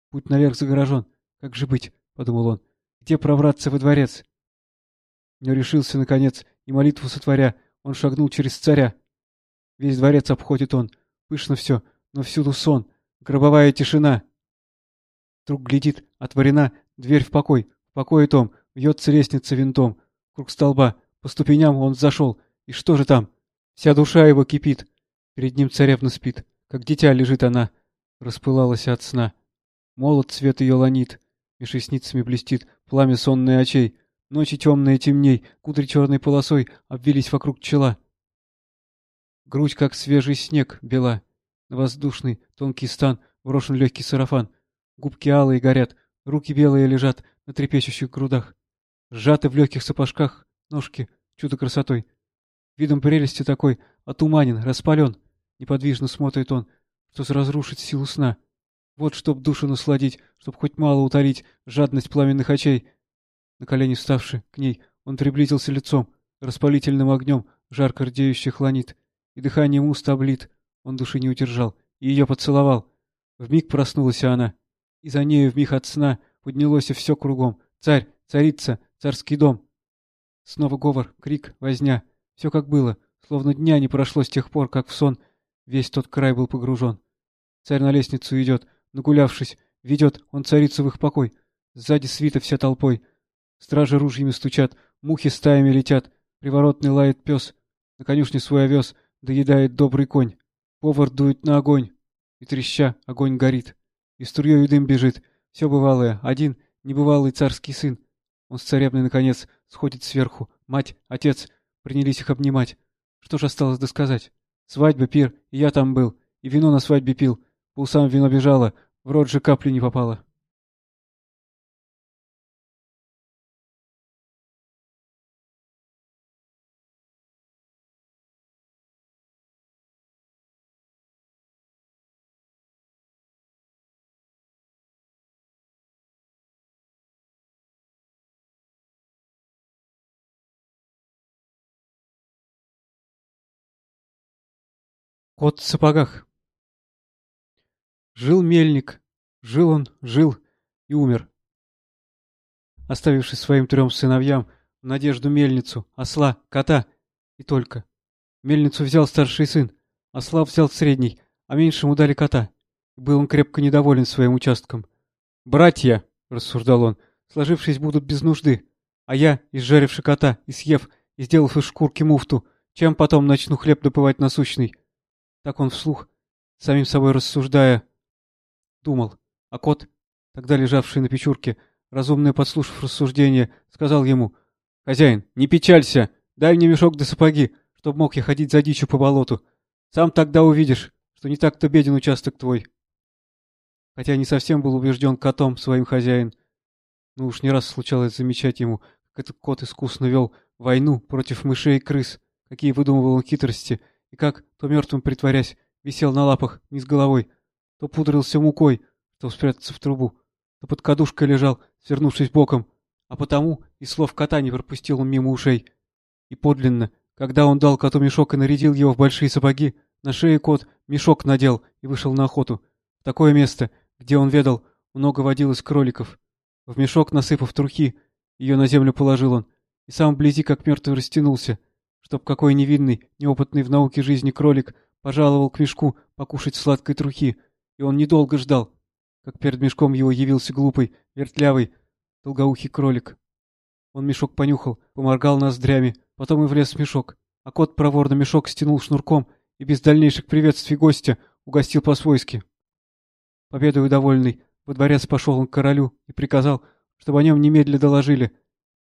Путь наверх загорожен. Как же быть, — подумал он, — где пробраться во дворец? Но решился, наконец, и молитву сотворя, он шагнул через царя. Весь дворец обходит он, пышно все, но всюду сон, Гробовая тишина. Вдруг глядит, отворена дверь в покой. В покое том, вьется лестница винтом. Круг столба, по ступеням он зашел. И что же там? Вся душа его кипит. Перед ним царевна спит, как дитя лежит она. Распылалась от сна. Молот цвет ее ланит. Меж ресницами блестит пламя сонной очей. Ночи темные темней, кудри черной полосой обвились вокруг чела. Грудь, как свежий снег, бела. На воздушный, тонкий стан брошен легкий сарафан. Губки алые горят, руки белые лежат на трепещущих грудах. Сжаты в легких сапожках ножки, чудо красотой. Видом прелести такой, отуманен, распален. Неподвижно смотрит он, что разрушить силу сна. Вот чтоб душу насладить, чтоб хоть мало утолить жадность пламенных очей. На колени вставши к ней, он приблизился лицом, распалительным огнем, жарко рдеющих ланит, и дыханием уст облит, он души не удержал и ее поцеловал. Вмиг проснулась она, и за нею вмиг от сна поднялось и все кругом. Царь, царица, царский дом. Снова говор, крик, возня. Все как было, словно дня не прошло с тех пор, как в сон весь тот край был погружен. Царь на лестницу идет, нагулявшись, ведет он царицу в их покой. Сзади свита вся толпой. Стражи ружьями стучат, мухи стаями летят, приворотный лает пес. На конюшне свой овес доедает добрый конь. Повар дует на огонь, и треща огонь горит, и струей дым бежит. Все бывалое, один небывалый царский сын. Он с царевной, наконец, сходит сверху. Мать, отец принялись их обнимать. Что ж осталось досказать? Свадьба, пир, и я там был, и вино на свадьбе пил. по усам вино бежало, в рот же капли не попало. Кот в сапогах. Жил мельник. Жил он, жил и умер. Оставивший своим трем сыновьям в надежду мельницу, осла, кота и только. Мельницу взял старший сын, осла взял средний, а меньшему дали кота. Был он крепко недоволен своим участком. «Братья!» — рассуждал он. «Сложившись будут без нужды, а я, изжаривши кота и съев, и сделав из шкурки муфту, чем потом начну хлеб добывать насущный?» Так он вслух, самим собой рассуждая, думал. А кот, тогда лежавший на печурке, разумно подслушав рассуждение, сказал ему, «Хозяин, не печалься, дай мне мешок да сапоги, чтоб мог я ходить за дичью по болоту. Сам тогда увидишь, что не так-то беден участок твой». Хотя не совсем был убежден котом своим хозяин, но уж не раз случалось замечать ему, как этот кот искусно вел войну против мышей и крыс, какие выдумывал он хитрости — и как, то мертвым притворясь, висел на лапах, низ головой, то пудрился мукой, чтобы спрятаться в трубу, то под кадушкой лежал, свернувшись боком, а потому и слов кота не пропустил он мимо ушей. И подлинно, когда он дал коту мешок и нарядил его в большие сапоги, на шее кот мешок надел и вышел на охоту. В такое место, где он ведал, много водилось кроликов. В мешок, насыпав трухи, ее на землю положил он, и сам вблизи, как мертвый, растянулся, чтоб какой невинный, неопытный в науке жизни кролик пожаловал к мешку покушать сладкой трухи, и он недолго ждал, как перед мешком его явился глупый, вертлявый, долгоухий кролик. Он мешок понюхал, поморгал ноздрями, потом и влез в мешок, а кот проворно мешок стянул шнурком и без дальнейших приветствий гостя угостил по-свойски. Победою довольный, во дворец пошел он к королю и приказал, чтобы о нем немедля доложили.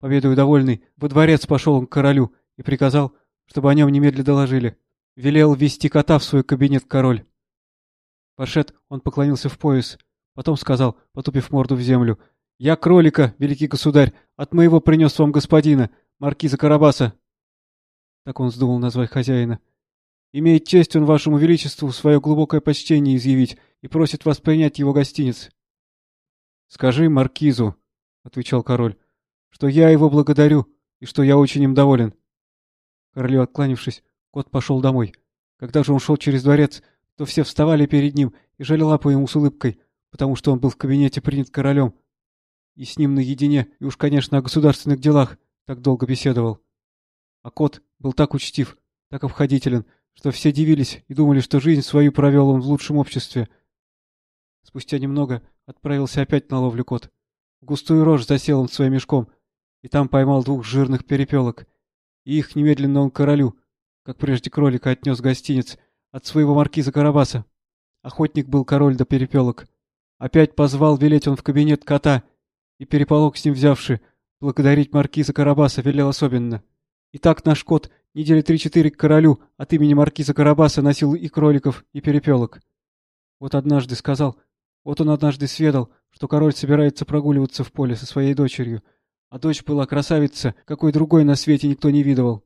Победою довольный, во дворец пошел он к королю и приказал, чтобы о нем немедленно доложили. Велел ввести кота в свой кабинет король. Пошед, он поклонился в пояс, потом сказал, потупив морду в землю, «Я кролика, великий государь, от моего принес вам господина, маркиза Карабаса». Так он вздумал назвать хозяина. «Имеет честь он вашему величеству свое глубокое почтение изъявить и просит вас принять его гостиниц». «Скажи маркизу», — отвечал король, — «что я его благодарю и что я очень им доволен». Королю откланившись, кот пошел домой. Когда же он шел через дворец, то все вставали перед ним и жали лапу ему с улыбкой, потому что он был в кабинете принят королем. И с ним наедине, и уж, конечно, о государственных делах так долго беседовал. А кот был так учтив, так обходителен, что все дивились и думали, что жизнь свою провел он в лучшем обществе. Спустя немного отправился опять на ловлю кот. В густую рожь засел он своим мешком, и там поймал двух жирных перепелок — и их немедленно он королю, как прежде кролика отнес гостиниц от своего маркиза Карабаса. Охотник был король до перепелок. Опять позвал велеть он в кабинет кота, и переполох с ним взявши, благодарить маркиза Карабаса велел особенно. И так наш кот недели три-четыре к королю от имени маркиза Карабаса носил и кроликов, и перепелок. Вот однажды сказал, вот он однажды сведал, что король собирается прогуливаться в поле со своей дочерью — а дочь была красавица, какой другой на свете никто не видывал.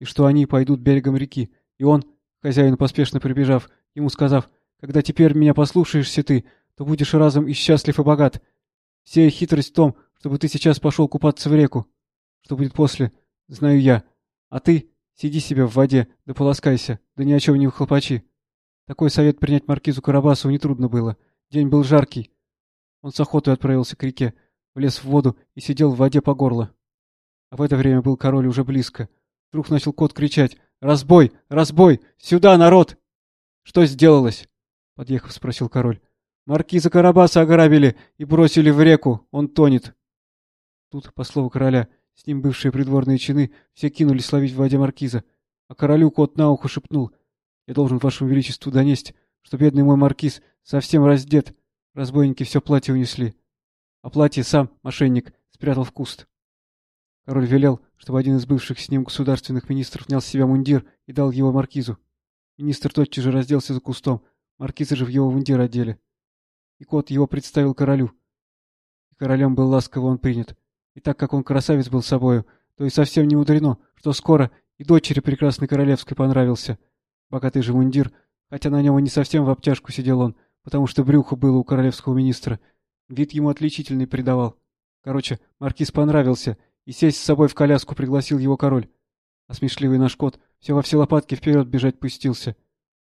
И что они пойдут берегом реки, и он, хозяину поспешно прибежав, ему сказав, «Когда теперь меня послушаешься ты, то будешь разом и счастлив, и богат. Вся хитрость в том, чтобы ты сейчас пошел купаться в реку. Что будет после, знаю я. А ты сиди себе в воде, да полоскайся, да ни о чем не хлопачи». Такой совет принять маркизу Карабасову нетрудно было. День был жаркий. Он с охотой отправился к реке, влез в воду и сидел в воде по горло. А в это время был король уже близко. Вдруг начал кот кричать «Разбой! Разбой! Сюда, народ!» «Что сделалось?» — подъехав, спросил король. «Маркиза Карабаса ограбили и бросили в реку. Он тонет». Тут, по слову короля, с ним бывшие придворные чины все кинулись ловить в воде маркиза. А королю кот на ухо шепнул. «Я должен вашему величеству донести, что бедный мой маркиз совсем раздет. Разбойники все платье унесли а платье сам, мошенник, спрятал в куст. Король велел, чтобы один из бывших с ним государственных министров снял с себя мундир и дал его маркизу. Министр тотчас же разделся за кустом, Маркиза же в его мундир одели. И кот его представил королю. И королем был ласково он принят. И так как он красавец был собою, то и совсем не мудрено, что скоро и дочери прекрасной королевской понравился. Богатый же мундир, хотя на нем и не совсем в обтяжку сидел он, потому что брюхо было у королевского министра, вид ему отличительный придавал. Короче, маркиз понравился, и сесть с собой в коляску пригласил его король. А смешливый наш кот все во все лопатки вперед бежать пустился.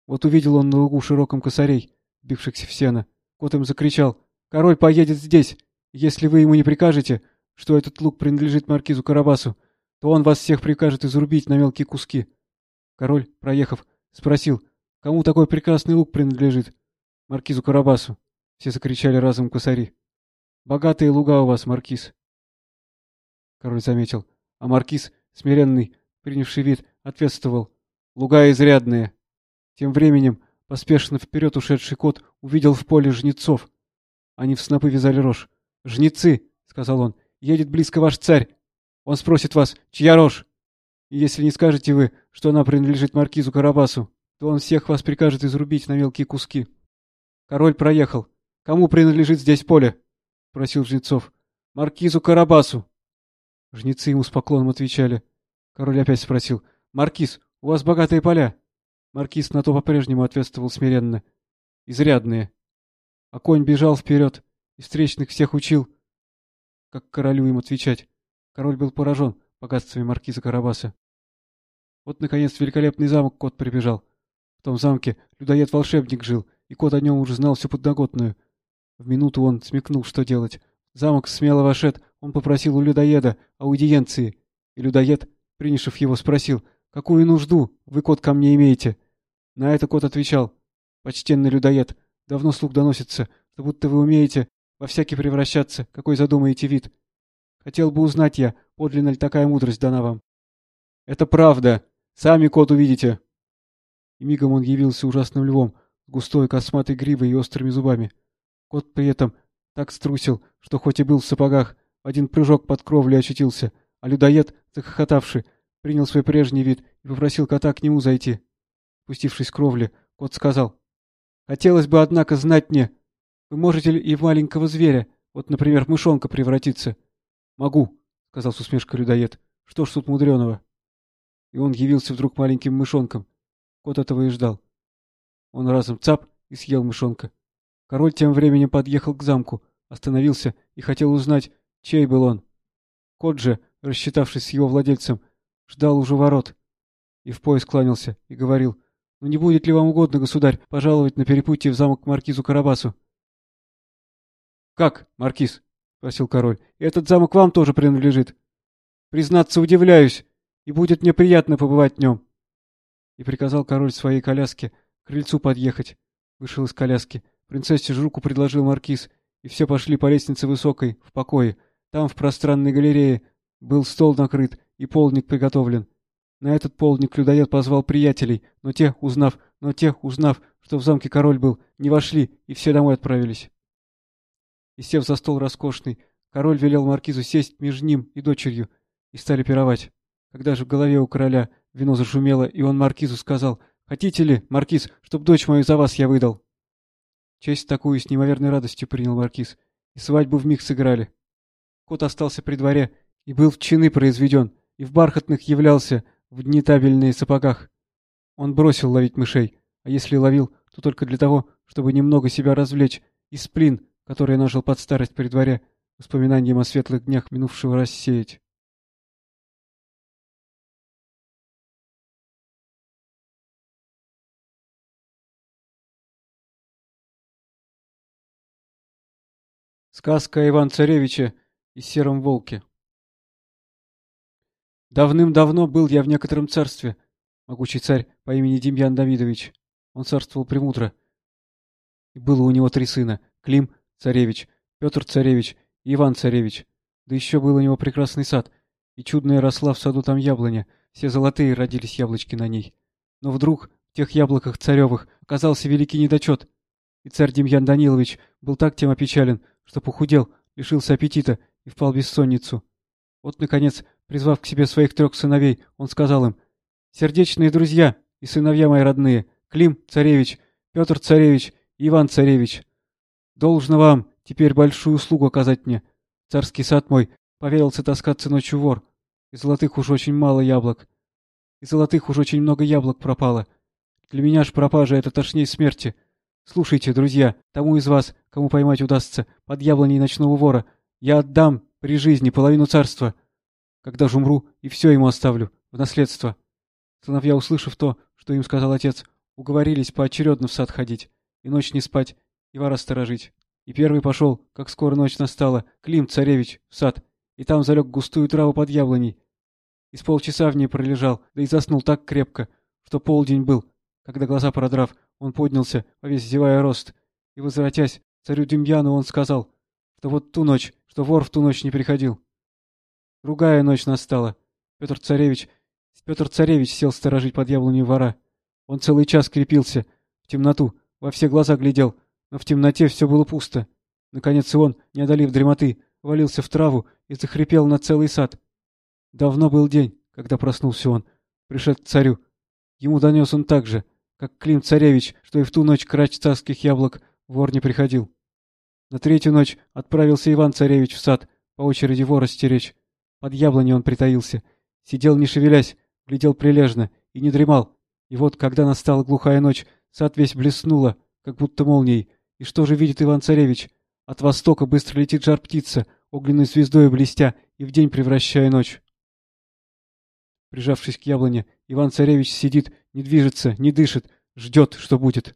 Вот увидел он на лугу широком косарей, бившихся в сено. Кот им закричал, «Король поедет здесь! Если вы ему не прикажете, что этот лук принадлежит маркизу Карабасу, то он вас всех прикажет изрубить на мелкие куски». Король, проехав, спросил, кому такой прекрасный лук принадлежит? Маркизу Карабасу. Все закричали разом косари. «Богатые луга у вас, маркиз!» Король заметил, а маркиз, смиренный, принявший вид, ответствовал. «Луга изрядные!» Тем временем поспешно вперед ушедший кот увидел в поле жнецов. Они в снопы вязали рожь. «Жнецы!» — сказал он. «Едет близко ваш царь. Он спросит вас, чья рожь? И если не скажете вы, что она принадлежит маркизу Карабасу, то он всех вас прикажет изрубить на мелкие куски». Король проехал. «Кому принадлежит здесь поле?» — просил жнецов. «Маркизу Карабасу». Жнецы ему с поклоном отвечали. Король опять спросил. «Маркиз, у вас богатые поля?» Маркиз на то по-прежнему ответствовал смиренно. Изрядные. А конь бежал вперед и встречных всех учил, как королю им отвечать. Король был поражен богатствами маркиза Карабаса. Вот, наконец, великолепный замок кот прибежал. В том замке людоед-волшебник жил, и кот о нем уже знал всю подноготную. В минуту он смекнул, что делать. Замок смело вошед, он попросил у людоеда аудиенции, и людоед, принявшив его, спросил, «Какую нужду вы, кот, ко мне имеете?» На это кот отвечал. «Почтенный людоед, давно слух доносится, что будто вы умеете во всякий превращаться, какой задумаете вид. Хотел бы узнать я, подлинна ли такая мудрость дана вам». «Это правда. Сами, кот, увидите». И мигом он явился ужасным львом, густой косматой гривой и острыми зубами. Кот при этом так струсил, что хоть и был в сапогах, один прыжок под кровлю очутился, а людоед, захохотавший, принял свой прежний вид и попросил кота к нему зайти. Спустившись с кровли, кот сказал. «Хотелось бы, однако, знать мне, вы можете ли и в маленького зверя, вот, например, мышонка превратиться?» «Могу», — сказал с усмешкой людоед. «Что ж тут мудреного?» И он явился вдруг маленьким мышонком. Кот этого и ждал. Он разом цап и съел мышонка. Король тем временем подъехал к замку, остановился и хотел узнать, чей был он. Кот же, рассчитавшись с его владельцем, ждал уже ворот. И в пояс кланялся и говорил, ну не будет ли вам угодно, государь, пожаловать на перепутье в замок маркизу Карабасу? — Как, маркиз? — спросил король. — Этот замок вам тоже принадлежит. Признаться, удивляюсь, и будет мне приятно побывать в нем. И приказал король своей коляске к крыльцу подъехать. Вышел из коляски. Принцессе руку предложил маркиз, и все пошли по лестнице высокой, в покое. Там, в пространной галерее, был стол накрыт и полник приготовлен. На этот полдник людоед позвал приятелей, но те, узнав, но те, узнав, что в замке король был, не вошли и все домой отправились. И сев за стол роскошный, король велел маркизу сесть между ним и дочерью, и стали пировать. Когда же в голове у короля вино зашумело, и он маркизу сказал, «Хотите ли, маркиз, чтоб дочь мою за вас я выдал?» Честь такую с неимоверной радостью принял маркиз, и свадьбу вмиг сыграли. Кот остался при дворе и был в чины произведен, и в бархатных являлся, в дни табельные сапогах. Он бросил ловить мышей, а если ловил, то только для того, чтобы немного себя развлечь, и сплин, который нажил под старость при дворе, воспоминанием о светлых днях минувшего рассеять. Сказка о Иван-Царевиче и Сером Волке Давным-давно был я в некотором царстве, могучий царь по имени Демьян Давидович. Он царствовал премудро. И было у него три сына — Клим царевич, Петр царевич и Иван царевич. Да еще был у него прекрасный сад, и чудная росла в саду там яблоня, все золотые родились яблочки на ней. Но вдруг в тех яблоках царевых оказался великий недочет, и царь Демьян Данилович был так тем опечален, что похудел, лишился аппетита и впал в бессонницу. Вот, наконец, Призвав к себе своих трех сыновей, он сказал им, «Сердечные друзья и сыновья мои родные, Клим, царевич, Петр Царевич и Иван Царевич, должно вам теперь большую услугу оказать мне. Царский сад мой повелался таскаться ночью вор, и золотых уж очень мало яблок. И золотых уж очень много яблок пропало. Для меня ж пропажа — это тошней смерти. Слушайте, друзья, тому из вас, кому поймать удастся под яблоней ночного вора, я отдам при жизни половину царства. Когда же умру, и все ему оставлю, в наследство. Сыновья, услышав то, что им сказал отец, уговорились поочередно в сад ходить, и ночь не спать, и вора сторожить. И первый пошел, как скоро ночь настала, Клим, царевич, в сад, и там залег густую траву под яблоней. И с полчаса в ней пролежал, да и заснул так крепко, что полдень был, когда глаза продрав, он поднялся, весь зевая рост, и, возвратясь, царю Демьяну он сказал, что вот ту ночь, что вор в ту ночь не приходил. Другая ночь настала. Петр Царевич, Петр Царевич сел сторожить под яблонью вора. Он целый час крепился, в темноту, во все глаза глядел, но в темноте все было пусто. Наконец и он, не одолев дремоты, валился в траву и захрипел на целый сад. Давно был день, когда проснулся он, пришед к царю. Ему донес он так же, как Клим Царевич, что и в ту ночь крач царских яблок вор не приходил. На третью ночь отправился Иван Царевич в сад, по очереди вора стеречь. Под яблоней он притаился, сидел не шевелясь, глядел прилежно и не дремал. И вот, когда настала глухая ночь, сад весь блеснуло, как будто молнией. И что же видит Иван-царевич? От востока быстро летит жар-птица, огненной звездой блестя и в день превращая ночь. Прижавшись к яблоне, Иван-царевич сидит, не движется, не дышит, ждет, что будет.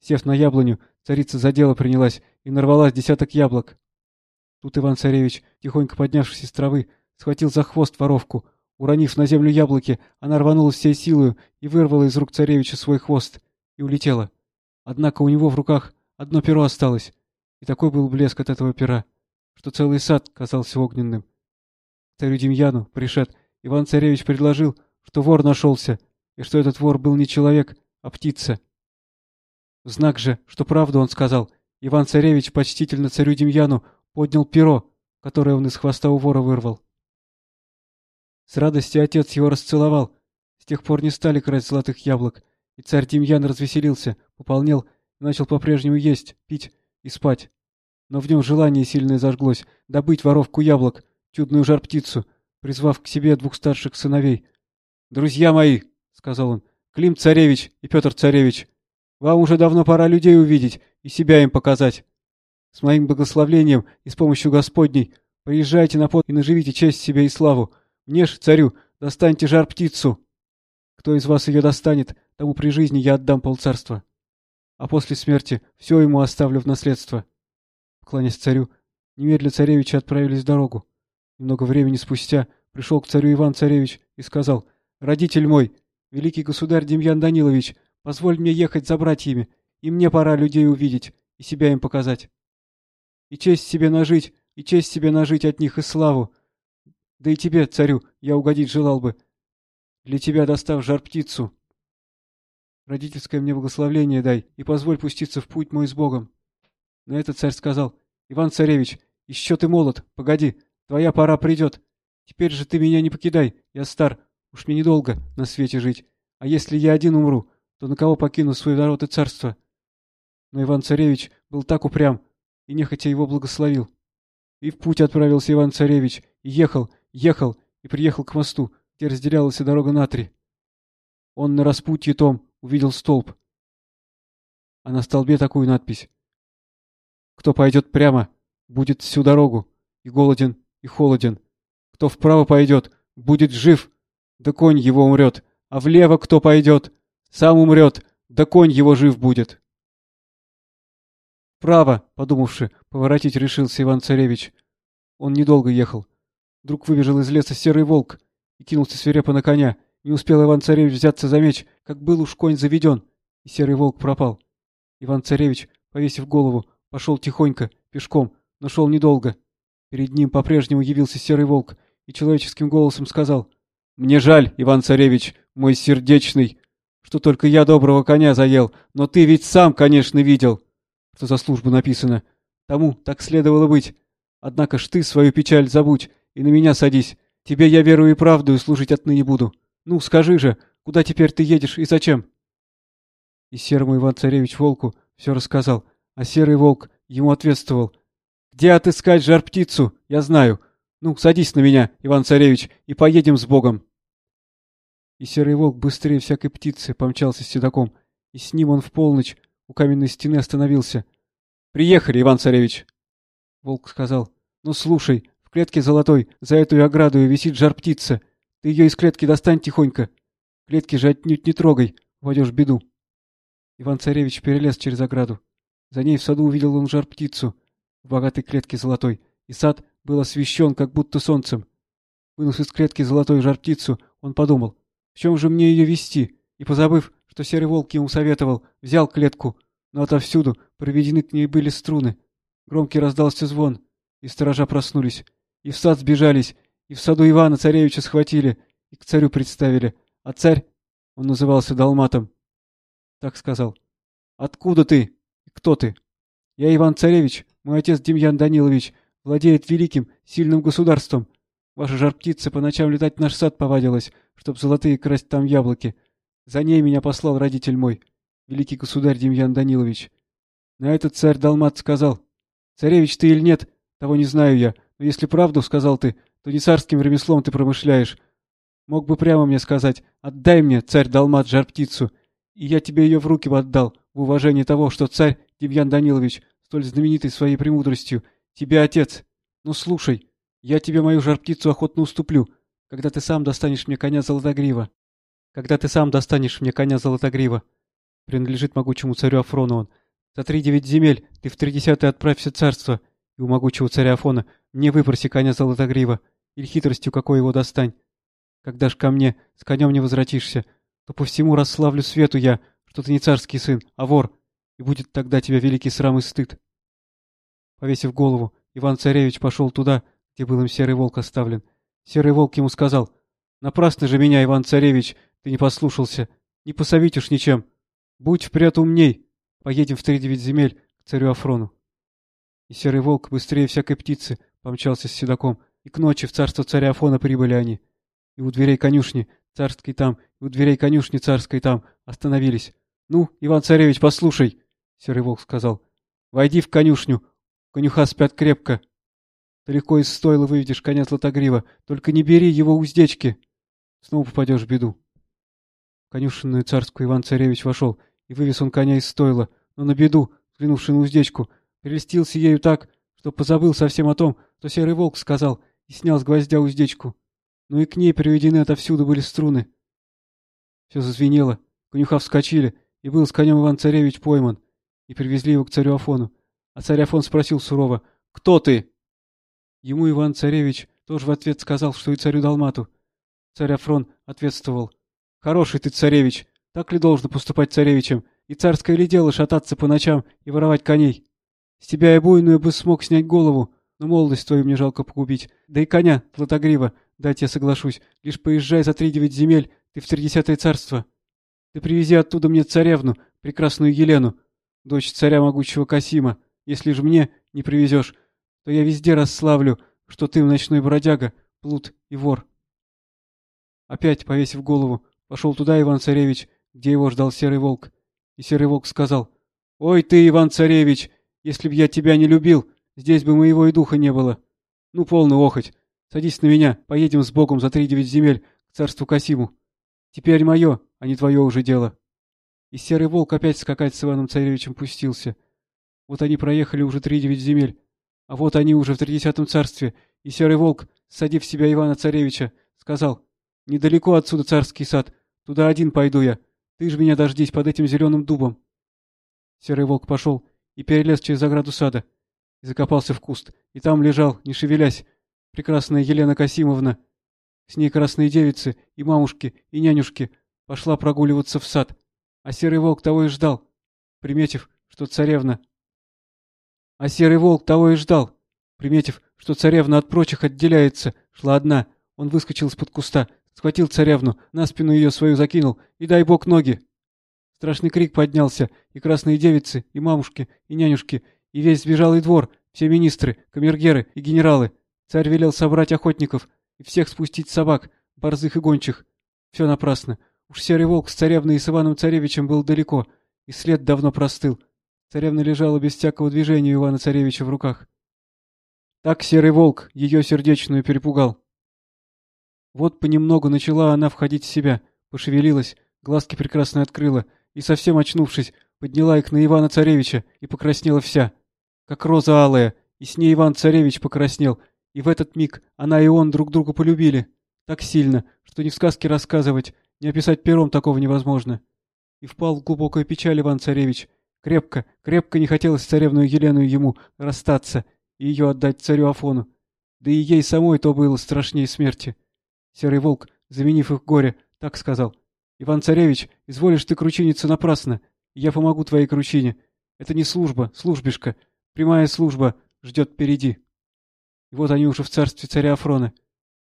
Сев на яблоню, царица за дело принялась и нарвала десяток яблок. Тут Иван-царевич, тихонько поднявшись из травы, схватил за хвост воровку, Уронив на землю яблоки, она рванула всей силою и вырвала из рук царевича свой хвост и улетела. Однако у него в руках одно перо осталось, и такой был блеск от этого пера, что целый сад казался огненным. Царю Демьяну, пришед, Иван-царевич предложил, что вор нашелся, и что этот вор был не человек, а птица. В знак же, что правду он сказал, Иван-царевич почтительно царю Демьяну поднял перо, которое он из хвоста у вора вырвал. С радостью отец его расцеловал. С тех пор не стали красть золотых яблок, и царь Демьян развеселился, пополнел и начал по-прежнему есть, пить и спать. Но в нем желание сильное зажглось — добыть воровку яблок, чудную жар-птицу, призвав к себе двух старших сыновей. «Друзья мои!» — сказал он. «Клим царевич и Петр царевич! Вам уже давно пора людей увидеть и себя им показать. С моим благословлением и с помощью Господней поезжайте на пот и наживите честь себе и славу, мне ж, царю, достаньте жар-птицу. Кто из вас ее достанет, тому при жизни я отдам полцарства. А после смерти все ему оставлю в наследство. Кланясь царю, немедля царевича отправились в дорогу. Много времени спустя пришел к царю Иван-царевич и сказал, «Родитель мой, великий государь Демьян Данилович, позволь мне ехать за братьями, и мне пора людей увидеть и себя им показать. И честь себе нажить, и честь себе нажить от них и славу, да и тебе, царю, я угодить желал бы. Для тебя достав жар-птицу. Родительское мне благословление дай и позволь пуститься в путь мой с Богом. На это царь сказал, Иван-царевич, еще ты молод, погоди, твоя пора придет. Теперь же ты меня не покидай, я стар, уж мне недолго на свете жить. А если я один умру, то на кого покину свой народ и царство? Но Иван-царевич был так упрям, и нехотя его благословил. И в путь отправился Иван-царевич, и ехал, Ехал и приехал к мосту, где разделялась дорога на три. Он на распутье том увидел столб, а на столбе такую надпись. Кто пойдет прямо, будет всю дорогу, и голоден, и холоден. Кто вправо пойдет, будет жив, да конь его умрет, а влево кто пойдет, сам умрет, да конь его жив будет. Право, подумавши, поворотить решился Иван-царевич. Он недолго ехал. Вдруг выбежал из леса серый волк и кинулся свирепо на коня. Не успел Иван-царевич взяться за меч, как был уж конь заведен, и серый волк пропал. Иван-царевич, повесив голову, пошел тихонько, пешком, но шел недолго. Перед ним по-прежнему явился серый волк и человеческим голосом сказал, «Мне жаль, Иван-царевич, мой сердечный, что только я доброго коня заел, но ты ведь сам, конечно, видел, что за службу написано. Тому так следовало быть. Однако ж ты свою печаль забудь и на меня садись. Тебе я верую и правду и служить отныне буду. Ну, скажи же, куда теперь ты едешь и зачем?» И серому Иван-Царевич волку все рассказал, а серый волк ему ответствовал. «Где отыскать жар-птицу? Я знаю. Ну, садись на меня, Иван-Царевич, и поедем с Богом». И серый волк быстрее всякой птицы помчался с седаком, и с ним он в полночь у каменной стены остановился. «Приехали, Иван-Царевич!» Волк сказал. «Ну, слушай, в клетке золотой за эту ограду висит жар-птица. Ты ее из клетки достань тихонько. Клетки же отнюдь не трогай, войдешь беду». Иван-Царевич перелез через ограду. За ней в саду увидел он жар-птицу в богатой клетке золотой, и сад был освещен, как будто солнцем. Вынув из клетки золотую жар-птицу, он подумал, в чем же мне ее вести, и, позабыв, что серый волк ему советовал, взял клетку, но отовсюду проведены к ней были струны. Громкий раздался звон, и сторожа проснулись, и в сад сбежались, и в саду Ивана царевича схватили, и к царю представили, а царь, он назывался Далматом, так сказал. «Откуда ты? Кто ты?» «Я Иван-царевич, мой отец Демьян Данилович, владеет великим, сильным государством. Ваша жар-птица по ночам летать в наш сад повадилась, чтоб золотые красть там яблоки. За ней меня послал родитель мой, великий государь Демьян Данилович. На этот царь Далмат сказал, «Царевич ты или нет, того не знаю я, но если правду, — сказал ты, — то не царским ремеслом ты промышляешь. Мог бы прямо мне сказать, отдай мне, царь Далмат, жар-птицу, и я тебе ее в руки бы отдал, в уважении того, что царь Демьян Данилович, столь знаменитый своей премудростью, тебе отец. Ну слушай, я тебе мою жар-птицу охотно уступлю, когда ты сам достанешь мне коня Золотогрива. Когда ты сам достанешь мне коня Золотогрива. Принадлежит могучему царю Афрону он. За три девять земель ты в тридесятое отправься царство, и у могучего царя Афона мне выпроси коня Золотогрива, или хитростью какой его достань. Когда ж ко мне с конем не возвратишься, то по всему расславлю свету я, что ты не царский сын, а вор, и будет тогда тебя великий срам и стыд. Повесив голову, Иван-царевич пошел туда, где был им серый волк оставлен. Серый волк ему сказал, «Напрасно же меня, Иван-царевич, ты не послушался, не посоветишь ничем. Будь впрямь умней, поедем в три девять земель к царю Афрону». И серый волк быстрее всякой птицы помчался с седаком, и к ночи в царство царя Афона прибыли они. И у дверей конюшни царской там, и у дверей конюшни царской там остановились. «Ну, Иван-царевич, послушай!» — серый волк сказал. «Войди в конюшню, конюха спят крепко. Далеко из стойла выведешь коня Златогрива, только не бери его уздечки, снова попадешь в беду». В конюшенную царскую Иван-царевич вошел, и вывез он коня из стойла, но на беду, взглянувши на уздечку, прелестился ею так, что позабыл совсем о том, что серый волк сказал, и снял с гвоздя уздечку но и к ней приведены отовсюду были струны. Все зазвенело, конюха вскочили, и был с конем Иван-Царевич пойман, и привезли его к царю Афону. А царь Афон спросил сурово, «Кто ты?» Ему Иван-Царевич тоже в ответ сказал, что и царю Далмату. Царь Афрон ответствовал, «Хороший ты, царевич, так ли должно поступать царевичем, и царское ли дело шататься по ночам и воровать коней? С тебя и буйную бы смог снять голову, но молодость твою мне жалко погубить, да и коня, Златогрива, Дать я соглашусь. Лишь поезжай за три девять земель, ты в тридесятое царство. Ты привези оттуда мне царевну, прекрасную Елену, дочь царя могучего Касима. Если же мне не привезешь, то я везде расславлю, что ты ночной бродяга, плут и вор. Опять, повесив голову, пошел туда Иван-царевич, где его ждал серый волк. И серый волк сказал, «Ой ты, Иван-царевич, если б я тебя не любил, здесь бы моего и духа не было. Ну, полный охоть, Садись на меня, поедем с Богом за три девять земель к царству Касиму. Теперь мое, а не твое уже дело. И серый волк опять скакать с Иваном Царевичем пустился. Вот они проехали уже три девять земель, а вот они уже в тридесятом царстве, и серый волк, садив себя Ивана Царевича, сказал, «Недалеко отсюда царский сад, туда один пойду я, ты же меня дождись под этим зеленым дубом». Серый волк пошел и перелез через ограду сада, и закопался в куст, и там лежал, не шевелясь, прекрасная Елена Касимовна, с ней красные девицы и мамушки, и нянюшки, пошла прогуливаться в сад, а серый волк того и ждал, приметив, что царевна... А серый волк того и ждал, приметив, что царевна от прочих отделяется, шла одна, он выскочил из-под куста, схватил царевну, на спину ее свою закинул, и дай бог ноги. Страшный крик поднялся, и красные девицы, и мамушки, и нянюшки, и весь сбежалый двор, все министры, камергеры и генералы — Царь велел собрать охотников и всех спустить собак, борзых и гончих. Все напрасно. Уж серый волк с царевной и с Иваном Царевичем был далеко, и след давно простыл. Царевна лежала без всякого движения у Ивана-Царевича в руках. Так серый волк ее сердечную перепугал. Вот понемногу начала она входить в себя, пошевелилась, глазки прекрасно открыла, и, совсем очнувшись, подняла их на Ивана-Царевича и покраснела вся, как роза алая, и с ней Иван-Царевич покраснел, и в этот миг она и он друг друга полюбили, так сильно, что ни в сказке рассказывать, ни описать пером такого невозможно. И впал в глубокую печаль Иван-Царевич. Крепко, крепко не хотелось царевну Елену ему расстаться и ее отдать царю Афону. Да и ей самой то было страшнее смерти. Серый волк, заменив их горе, так сказал. «Иван-царевич, изволишь ты кручиниться напрасно. Я помогу твоей кручине. Это не служба, службишка. Прямая служба ждет впереди». И вот они уже в царстве царя Афрона.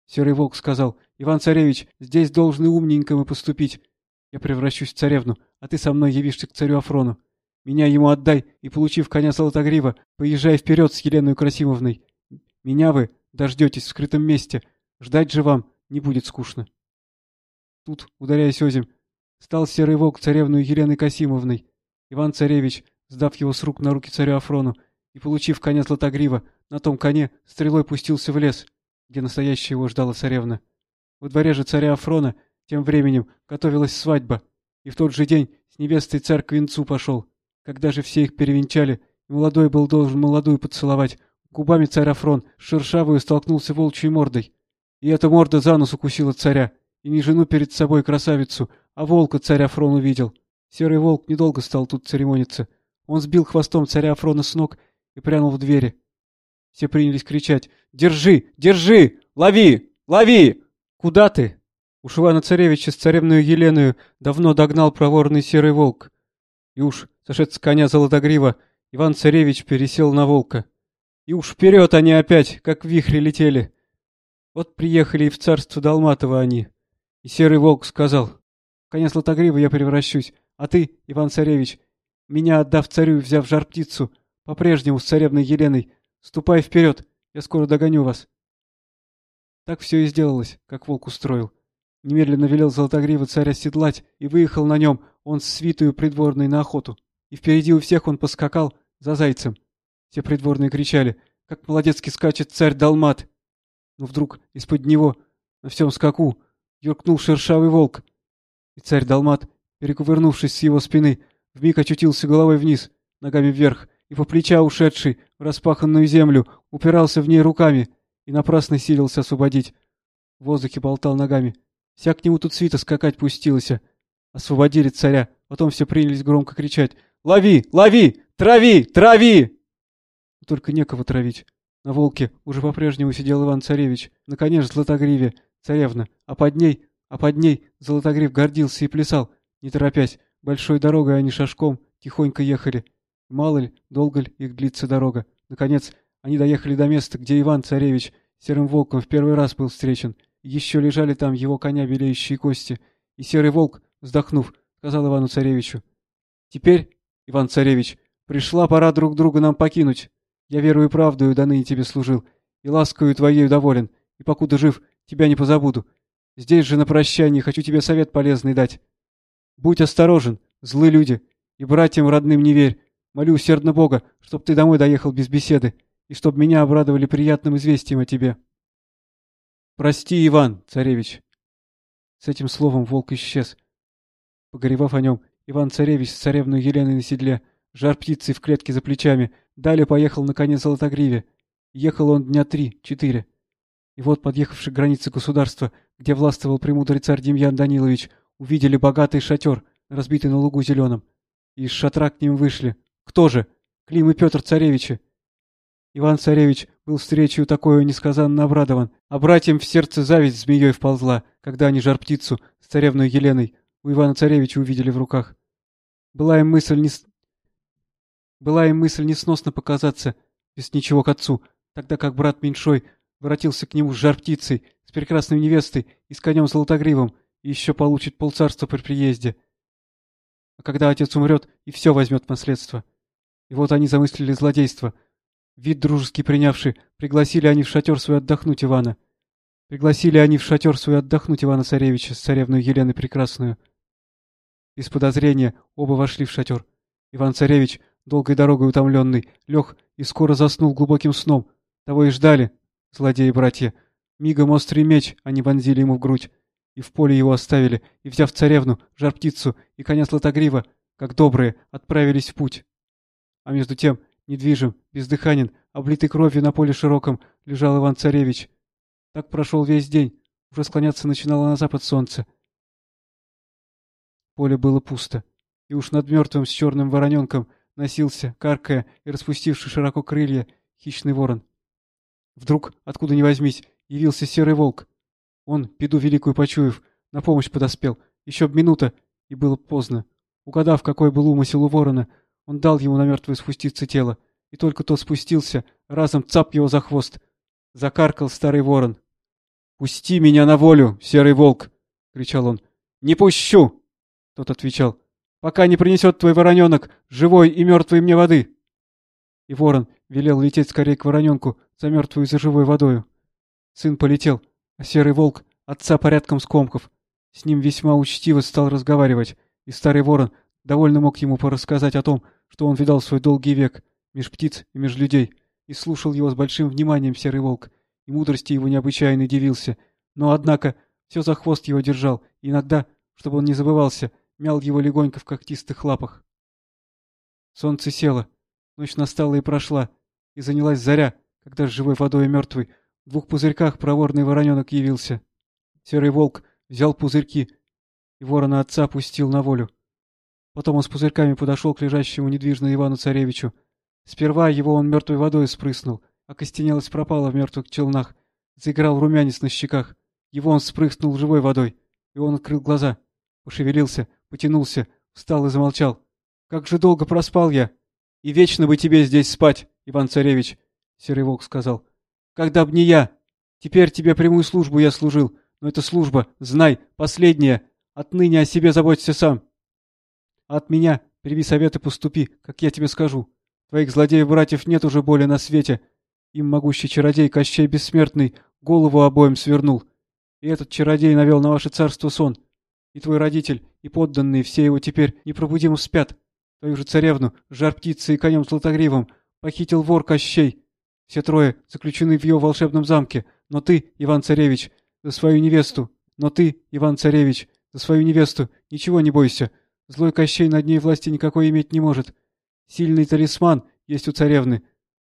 Серый волк сказал, «Иван-царевич, здесь должны умненько поступить. Я превращусь в царевну, а ты со мной явишься к царю Афрону. Меня ему отдай, и, получив коня Золотогрива, поезжай вперед с Еленой Красимовной. Меня вы дождетесь в скрытом месте. Ждать же вам не будет скучно». Тут, ударяясь озим, стал серый волк царевну Еленой Касимовной. Иван-царевич, сдав его с рук на руки царю Афрону, и, получив коня Златогрива, на том коне стрелой пустился в лес — где настоящая его ждала царевна. Во дворе же царя Афрона тем временем готовилась свадьба, и в тот же день с невестой царь к венцу пошел. Когда же все их перевенчали, молодой был должен молодую поцеловать, губами царь Афрон с шершавою столкнулся волчьей мордой. И эта морда за нос укусила царя, и не жену перед собой красавицу, а волка царь Афрон увидел. Серый волк недолго стал тут церемониться. Он сбил хвостом царя Афрона с ног и прянул в двери. Все принялись кричать «Держи! Держи! Лови! Лови!» «Куда ты?» Уж Ивана-Царевича с царевную Еленою давно догнал проворный серый волк. И уж, сошед с коня Золотогрива, Иван-Царевич пересел на волка. И уж вперед они опять, как в вихре летели. Вот приехали и в царство Долматова они. И серый волк сказал, «В коня Золотогрива я превращусь, а ты, Иван-Царевич, меня отдав царю и взяв жар-птицу, по-прежнему с царевной Еленой, Ступай вперед, я скоро догоню вас. Так все и сделалось, как волк устроил. Немедленно велел Золотогрива царя седлать, и выехал на нем он с свитою придворной на охоту. И впереди у всех он поскакал за зайцем. Все придворные кричали, как молодецки скачет царь Далмат. Но вдруг из-под него, на всем скаку, юркнул шершавый волк. И царь Далмат, перекувырнувшись с его спины, вмиг очутился головой вниз, ногами вверх, и по плеча ушедший в распаханную землю упирался в ней руками и напрасно силился освободить. В воздухе болтал ногами. Вся к нему тут свита скакать пустилась. Освободили царя, потом все принялись громко кричать «Лови! Лови! Трави! Трави!» Только некого травить. На волке уже по-прежнему сидел Иван-царевич, на коне Златогриве, царевна, а под ней, а под ней Златогрив гордился и плясал, не торопясь, большой дорогой они шашком тихонько ехали. Мало ли, долго ли их длится дорога. Наконец, они доехали до места, где Иван-царевич серым волком в первый раз был встречен. Еще лежали там его коня белеющие кости. И серый волк, вздохнув, сказал Ивану-царевичу. «Теперь, Иван-царевич, пришла пора друг друга нам покинуть. Я верую и правду и до ныне тебе служил, и ласкою твоею доволен, и покуда жив, тебя не позабуду. Здесь же на прощание хочу тебе совет полезный дать. Будь осторожен, злы люди, и братьям родным не верь, Молю усердно Бога, чтоб ты домой доехал без беседы, и чтоб меня обрадовали приятным известием о тебе. Прости, Иван, царевич. С этим словом волк исчез. Погоревав о нем, Иван-царевич с царевной Еленой на седле, жар птицы в клетке за плечами, далее поехал на коне Золотогриве. Ехал он дня три-четыре. И вот, подъехавши к границе государства, где властвовал премудрый царь Демьян Данилович, увидели богатый шатер, разбитый на лугу зеленом. И из шатра к ним вышли кто же? Клим и Петр царевичи. Иван-царевич был встречу такой несказанно обрадован, а братьям в сердце зависть змеей вползла, когда они жар-птицу с царевной Еленой у Ивана-царевича увидели в руках. Была им мысль не... Была им мысль несносно показаться без ничего к отцу, тогда как брат меньшой воротился к нему с жар-птицей, с прекрасной невестой и с конем золотогривым, и еще получит полцарства при приезде. А когда отец умрет, и все возьмет наследство. И вот они замыслили злодейство. Вид дружеский принявший, пригласили они в шатер свой отдохнуть Ивана. Пригласили они в шатер свой отдохнуть Ивана-Царевича с царевной Еленой Прекрасную. Без подозрения оба вошли в шатер. Иван-царевич, долгой дорогой утомленный, лег и скоро заснул глубоким сном. Того и ждали, злодеи-братья. Мигом острый меч они вонзили ему в грудь. И в поле его оставили, и, взяв царевну, жар-птицу и коня Златогрива, как добрые, отправились в путь. А между тем, недвижим, бездыханен, облитый кровью на поле широком, лежал Иван-царевич. Так прошел весь день, уже склоняться начинало на запад солнце. Поле было пусто, и уж над мертвым с черным вороненком носился, каркая и распустивший широко крылья, хищный ворон. Вдруг, откуда ни возьмись, явился серый волк. Он, беду великую почуяв, на помощь подоспел. Еще б минута, и было поздно. Угадав, какой был умысел у ворона, он дал ему на мертвое спуститься тело, и только тот спустился, разом цап его за хвост. Закаркал старый ворон. «Пусти меня на волю, серый волк!» — кричал он. «Не пущу!» — тот отвечал. «Пока не принесет твой вороненок живой и мертвой мне воды!» И ворон велел лететь скорее к вороненку за мертвую и за живой водою. Сын полетел, а серый волк отца порядком скомков. С ним весьма учтиво стал разговаривать, и старый ворон довольно мог ему порассказать о том, что он видал свой долгий век, меж птиц и меж людей, и слушал его с большим вниманием серый волк, и мудрости его необычайно дивился, но, однако, все за хвост его держал, и иногда, чтобы он не забывался, мял его легонько в когтистых лапах. Солнце село, ночь настала и прошла, и занялась заря, когда с живой водой и мертвой в двух пузырьках проворный вороненок явился. Серый волк взял пузырьки и ворона отца пустил на волю. Потом он с пузырьками подошел к лежащему недвижно Ивану-царевичу. Сперва его он мертвой водой спрыснул, а костенелость пропала в мертвых челнах. Заиграл румянец на щеках. Его он спрыснул живой водой, и он открыл глаза. Пошевелился, потянулся, встал и замолчал. «Как же долго проспал я!» «И вечно бы тебе здесь спать, Иван-царевич!» — Серый волк сказал. Когда б не я! Теперь тебе прямую службу я служил, но эта служба, знай, последняя. Отныне о себе заботься сам. От меня приви совет и поступи, как я тебе скажу. Твоих злодеев-братьев нет уже более на свете. Им могущий чародей Кощей Бессмертный голову обоим свернул. И этот чародей навел на ваше царство сон. И твой родитель, и подданные все его теперь непробудимо спят. Твою же царевну, жар птицей и конем златогривом, похитил вор Кощей. Все трое заключены в ее волшебном замке, но ты, Иван-царевич, за свою невесту, но ты, Иван-царевич, за свою невесту ничего не бойся. Злой Кощей над ней власти никакой иметь не может. Сильный талисман есть у царевны.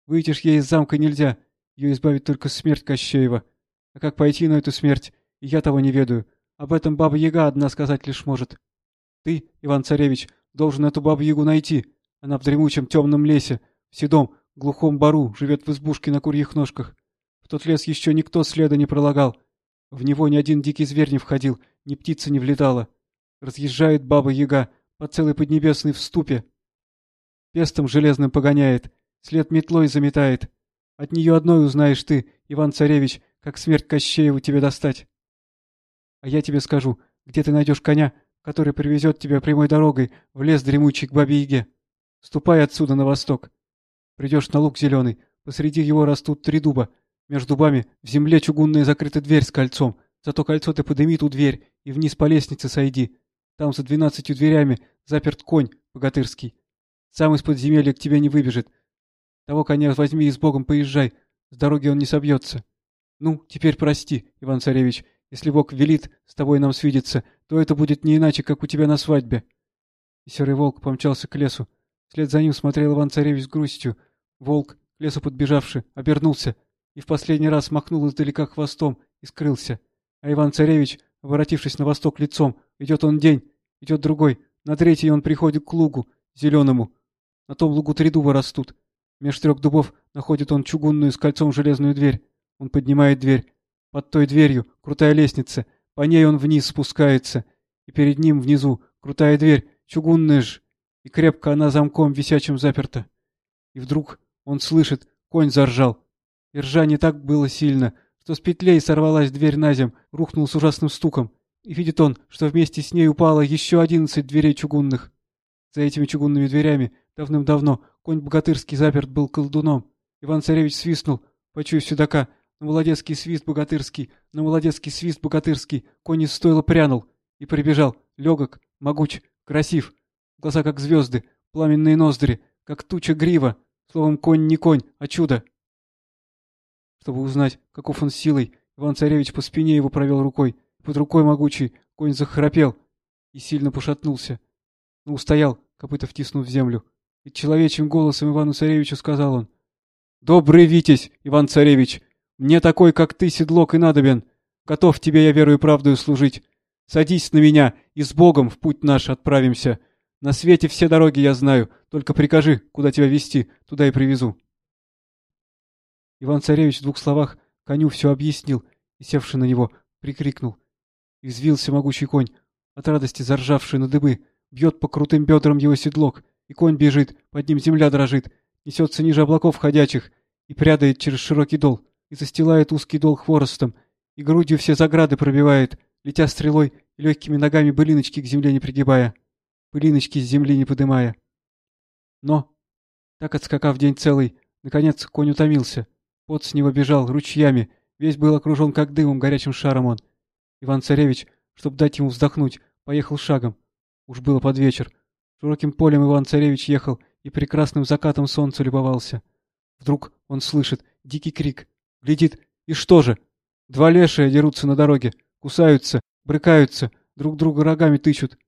Выйдешь ей из замка нельзя, ее избавит только смерть Кощеева. А как пойти на эту смерть, я того не ведаю. Об этом Баба-Яга одна сказать лишь может. Ты, Иван-царевич, должен эту Бабу-Ягу найти. Она в дремучем темном лесе, в седом, глухом бару, живет в избушке на курьих ножках. В тот лес еще никто следа не пролагал. В него ни один дикий зверь не входил, ни птица не влетала. Разъезжает баба-яга по целой поднебесной в ступе. Пестом железным погоняет, след метлой заметает. От нее одной узнаешь ты, Иван-царевич, как смерть Кощееву тебе достать. А я тебе скажу, где ты найдешь коня, который привезет тебя прямой дорогой в лес дремучий к бабе-яге. Ступай отсюда на восток. Придешь на луг зеленый, посреди его растут три дуба. Между дубами в земле чугунная закрыта дверь с кольцом. Зато кольцо ты подыми ту дверь и вниз по лестнице сойди. Там за двенадцатью дверями заперт конь богатырский. Сам из подземелья к тебе не выбежит. Того коня возьми и с Богом поезжай. С дороги он не собьется. Ну, теперь прости, Иван-царевич. Если Бог велит с тобой нам свидеться, то это будет не иначе, как у тебя на свадьбе. И серый волк помчался к лесу. Вслед за ним смотрел Иван-царевич с грустью. Волк, к лесу подбежавший, обернулся и в последний раз махнул издалека хвостом и скрылся. А Иван-царевич, обратившись на восток лицом, идет он день, идет другой, на третий он приходит к лугу, зеленому. На том лугу три дуба растут. Меж трех дубов находит он чугунную с кольцом железную дверь. Он поднимает дверь. Под той дверью крутая лестница. По ней он вниз спускается. И перед ним внизу крутая дверь, чугунная ж, и крепко она замком висячим заперта. И вдруг он слышит, конь заржал. И ржание так было сильно, что с петлей сорвалась дверь на зем, рухнул с ужасным стуком. И видит он, что вместе с ней упало еще одиннадцать дверей чугунных. За этими чугунными дверями давным-давно конь богатырский заперт был колдуном. Иван-царевич свистнул, почуяв сюдака, на молодецкий свист богатырский, на молодецкий свист богатырский, конь из стойла прянул и прибежал, легок, могуч, красив, Глаза как звезды, пламенные ноздри, как туча грива, словом, конь не конь, а чудо. Чтобы узнать, каков он силой, Иван-царевич по спине его провел рукой, под рукой могучий конь захрапел и сильно пошатнулся. Но устоял, копыта втиснув в землю. И человечьим голосом Ивану-царевичу сказал он. «Добрый Витязь, Иван-царевич! Мне такой, как ты, седлок и надобен. Готов тебе я верою и правдою служить. Садись на меня, и с Богом в путь наш отправимся. На свете все дороги я знаю, только прикажи, куда тебя вести, туда и привезу. Иван-царевич в двух словах коню все объяснил, и, севший на него, прикрикнул. И взвился могучий конь, от радости заржавший на дыбы, бьет по крутым бедрам его седлок, и конь бежит, под ним земля дрожит, несется ниже облаков ходячих, и прядает через широкий дол, и застилает узкий дол хворостом, и грудью все заграды пробивает, летя стрелой и легкими ногами былиночки к земле не пригибая пылиночки с земли не подымая. Но, так отскакав день целый, наконец конь утомился. Пот с него бежал ручьями, весь был окружен как дымом горячим шаром он. Иван-царевич, чтобы дать ему вздохнуть, поехал шагом. Уж было под вечер. Широким полем Иван-царевич ехал и прекрасным закатом солнца любовался. Вдруг он слышит дикий крик. Глядит, и что же? Два лешия дерутся на дороге, кусаются, брыкаются, друг друга рогами тычут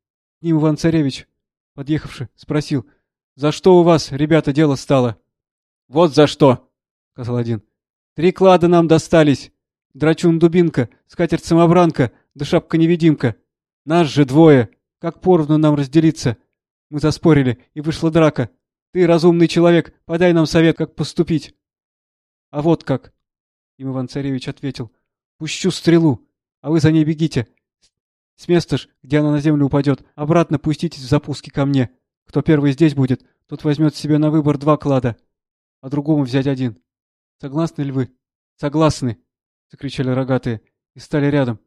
ним Иван-Царевич, подъехавший, спросил, «За что у вас, ребята, дело стало?» «Вот за что!» — сказал один. «Три клада нам достались. Драчун-дубинка, скатерть-самобранка, да шапка-невидимка. Нас же двое. Как поровну нам разделиться?» Мы заспорили, и вышла драка. Ты, разумный человек, подай нам совет, как поступить. А вот как. Им Иван-Царевич ответил. Пущу стрелу, а вы за ней бегите. С места ж, где она на землю упадет, обратно пуститесь в запуски ко мне. Кто первый здесь будет, тот возьмет себе на выбор два клада, а другому взять один. Согласны ли вы? Согласны, закричали рогатые и стали рядом.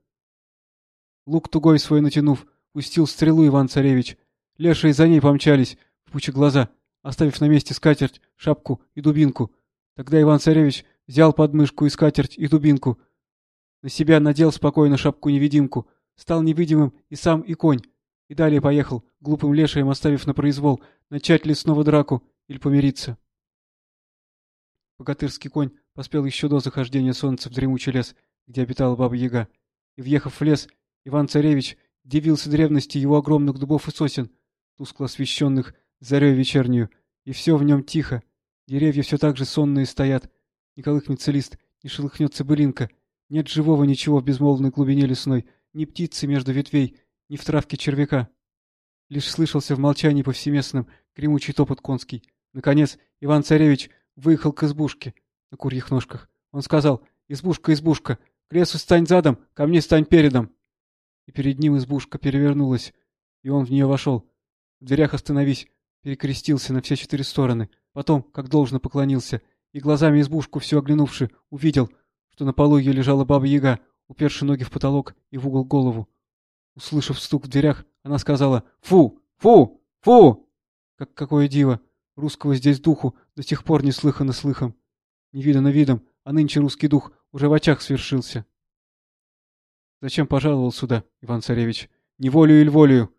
Лук тугой свой натянув, пустил стрелу Иван-царевич. Лешие за ней помчались, в пучи глаза, оставив на месте скатерть, шапку и дубинку. Тогда Иван-царевич взял подмышку и скатерть и дубинку. На себя надел спокойно шапку-невидимку, стал невидимым и сам, и конь, и далее поехал, глупым лешаем оставив на произвол, начать ли снова драку или помириться. Богатырский конь поспел еще до захождения солнца в дремучий лес, где обитала Баба-Яга, и, въехав в лес, Иван-Царевич дивился древности его огромных дубов и сосен, тускло освещенных зарей вечернюю, и все в нем тихо, деревья все так же сонные стоят, не колыхнется лист, не шелохнется былинка, нет живого ничего в безмолвной глубине лесной, ни птицы между ветвей, ни в травке червяка. Лишь слышался в молчании повсеместном гремучий топот конский. Наконец Иван-царевич выехал к избушке на курьих ножках. Он сказал «Избушка, избушка, к лесу стань задом, ко мне стань передом». И перед ним избушка перевернулась, и он в нее вошел. В дверях остановись, перекрестился на все четыре стороны. Потом, как должно, поклонился, и глазами избушку все оглянувши, увидел, что на полу ее лежала баба-яга, уперши ноги в потолок и в угол голову. Услышав стук в дверях, она сказала «Фу! Фу! Фу!» Как какое диво! Русского здесь духу до сих пор не слыхано слыхом. Не видано видом, а нынче русский дух уже в очах свершился. Зачем пожаловал сюда, Иван-царевич? Не волею или волею?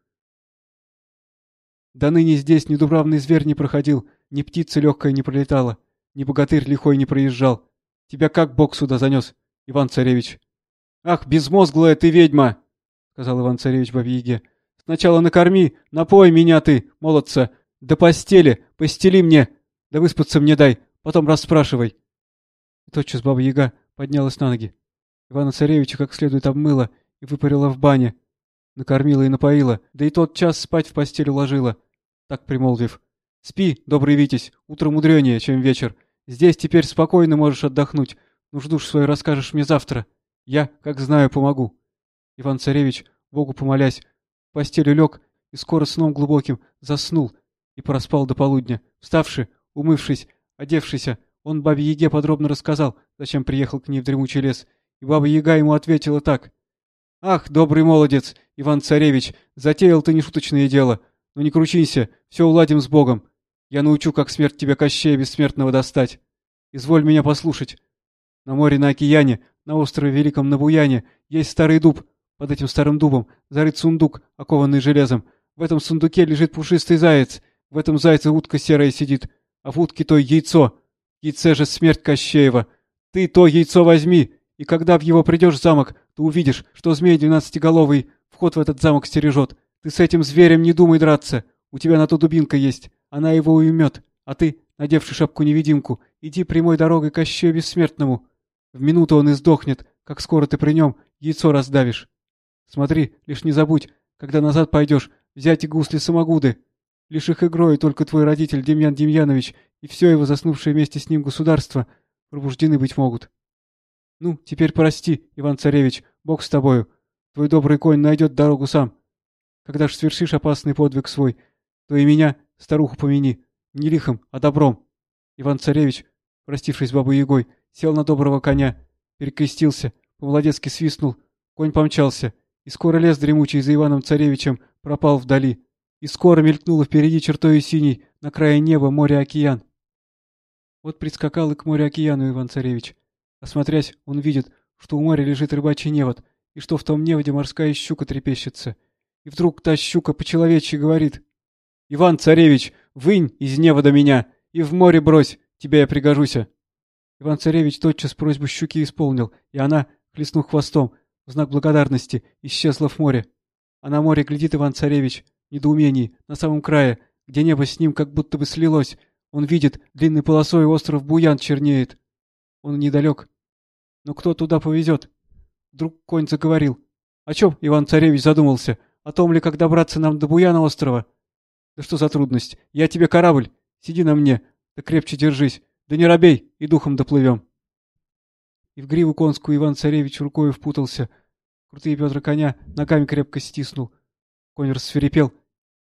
Да ныне здесь ни дубравный зверь не проходил, ни птица легкая не пролетала, ни богатырь лихой не проезжал. Тебя как Бог сюда занес, Иван-царевич? «Ах, безмозглая ты ведьма!» — сказал Иван-царевич бабьяге. «Сначала накорми, напой меня ты, молодца, до постели, постели мне, да выспаться мне дай, потом расспрашивай». И тотчас баба-яга поднялась на ноги. Ивана-царевича как следует обмыла и выпарила в бане. Накормила и напоила, да и тот час спать в постель уложила, так примолвив. «Спи, добрый Витязь, утро мудренее, чем вечер. Здесь теперь спокойно можешь отдохнуть, нужду ж свою расскажешь мне завтра». Я, как знаю, помогу. Иван-царевич, Богу помолясь, в постель лег и скоро сном глубоким заснул и проспал до полудня. Вставши, умывшись, одевшийся, он бабе-яге подробно рассказал, зачем приехал к ней в дремучий лес, и баба-яга ему ответила так. «Ах, добрый молодец, Иван-царевич, затеял ты нешуточное дело, но не кручинься, все уладим с Богом. Я научу, как смерть тебя Кощея Бессмертного достать. Изволь меня послушать. На море, на океане, на острове Великом Набуяне есть старый дуб. Под этим старым дубом зарыт сундук, окованный железом. В этом сундуке лежит пушистый заяц. В этом зайце утка серая сидит, а в утке то яйцо. Яйце же смерть Кощеева. Ты то яйцо возьми, и когда в его придешь в замок, ты увидишь, что змей двенадцатиголовый вход в этот замок стережет. Ты с этим зверем не думай драться. У тебя на то дубинка есть. Она его уймет. А ты, надевший шапку-невидимку, иди прямой дорогой к Кощею Бессмертному. В минуту он и сдохнет, как скоро ты при нем яйцо раздавишь. Смотри, лишь не забудь, когда назад пойдешь, взять и гусли самогуды. Лишь их игрой только твой родитель Демьян Демьянович и все его заснувшее вместе с ним государство пробуждены быть могут. Ну, теперь прости, Иван-Царевич, Бог с тобою. Твой добрый конь найдет дорогу сам. Когда ж свершишь опасный подвиг свой, то и меня, старуху, помяни, не лихом, а добром. Иван-Царевич, простившись бабой Егой, сел на доброго коня, перекрестился, по-молодецки свистнул, конь помчался, и скоро лес дремучий за Иваном-Царевичем пропал вдали, и скоро мелькнуло впереди чертою синей на крае неба море-океан. Вот прискакал и к морю-океану Иван-Царевич. Осмотрясь, он видит, что у моря лежит рыбачий невод, и что в том неводе морская щука трепещется. И вдруг та щука по-человечьи говорит. «Иван-Царевич, вынь из невода меня и в море брось, тебя я пригожуся». Иван-Царевич тотчас просьбу щуки исполнил, и она, хлестнув хвостом, в знак благодарности, исчезла в море. А на море глядит Иван-Царевич, недоумении, на самом крае, где небо с ним как будто бы слилось. Он видит, длинной полосой остров Буян чернеет. Он недалек. Но кто туда повезет? Вдруг конь заговорил. О чем Иван-Царевич задумался? О том ли, как добраться нам до Буяна острова? Да что за трудность? Я тебе корабль. Сиди на мне, да крепче держись. Да не робей, и духом доплывем. И в гриву конскую Иван-царевич рукой впутался. Крутые бедра коня ногами крепко стиснул. Конь рассверепел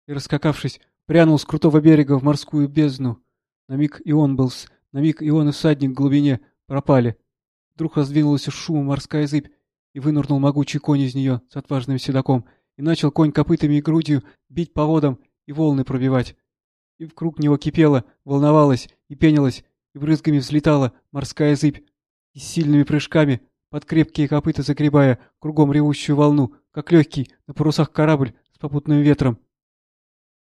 и, раскакавшись, прянул с крутого берега в морскую бездну. На миг и он был, на миг и он и всадник в глубине пропали. Вдруг раздвинулась шумом морская зыбь, и вынырнул могучий конь из нее с отважным седаком, и начал конь копытами и грудью бить по водам и волны пробивать. И вокруг него кипела, волновалась и пенилась, и брызгами взлетала морская зыбь, и сильными прыжками, под крепкие копыта загребая кругом ревущую волну, как легкий на парусах корабль попутным ветром.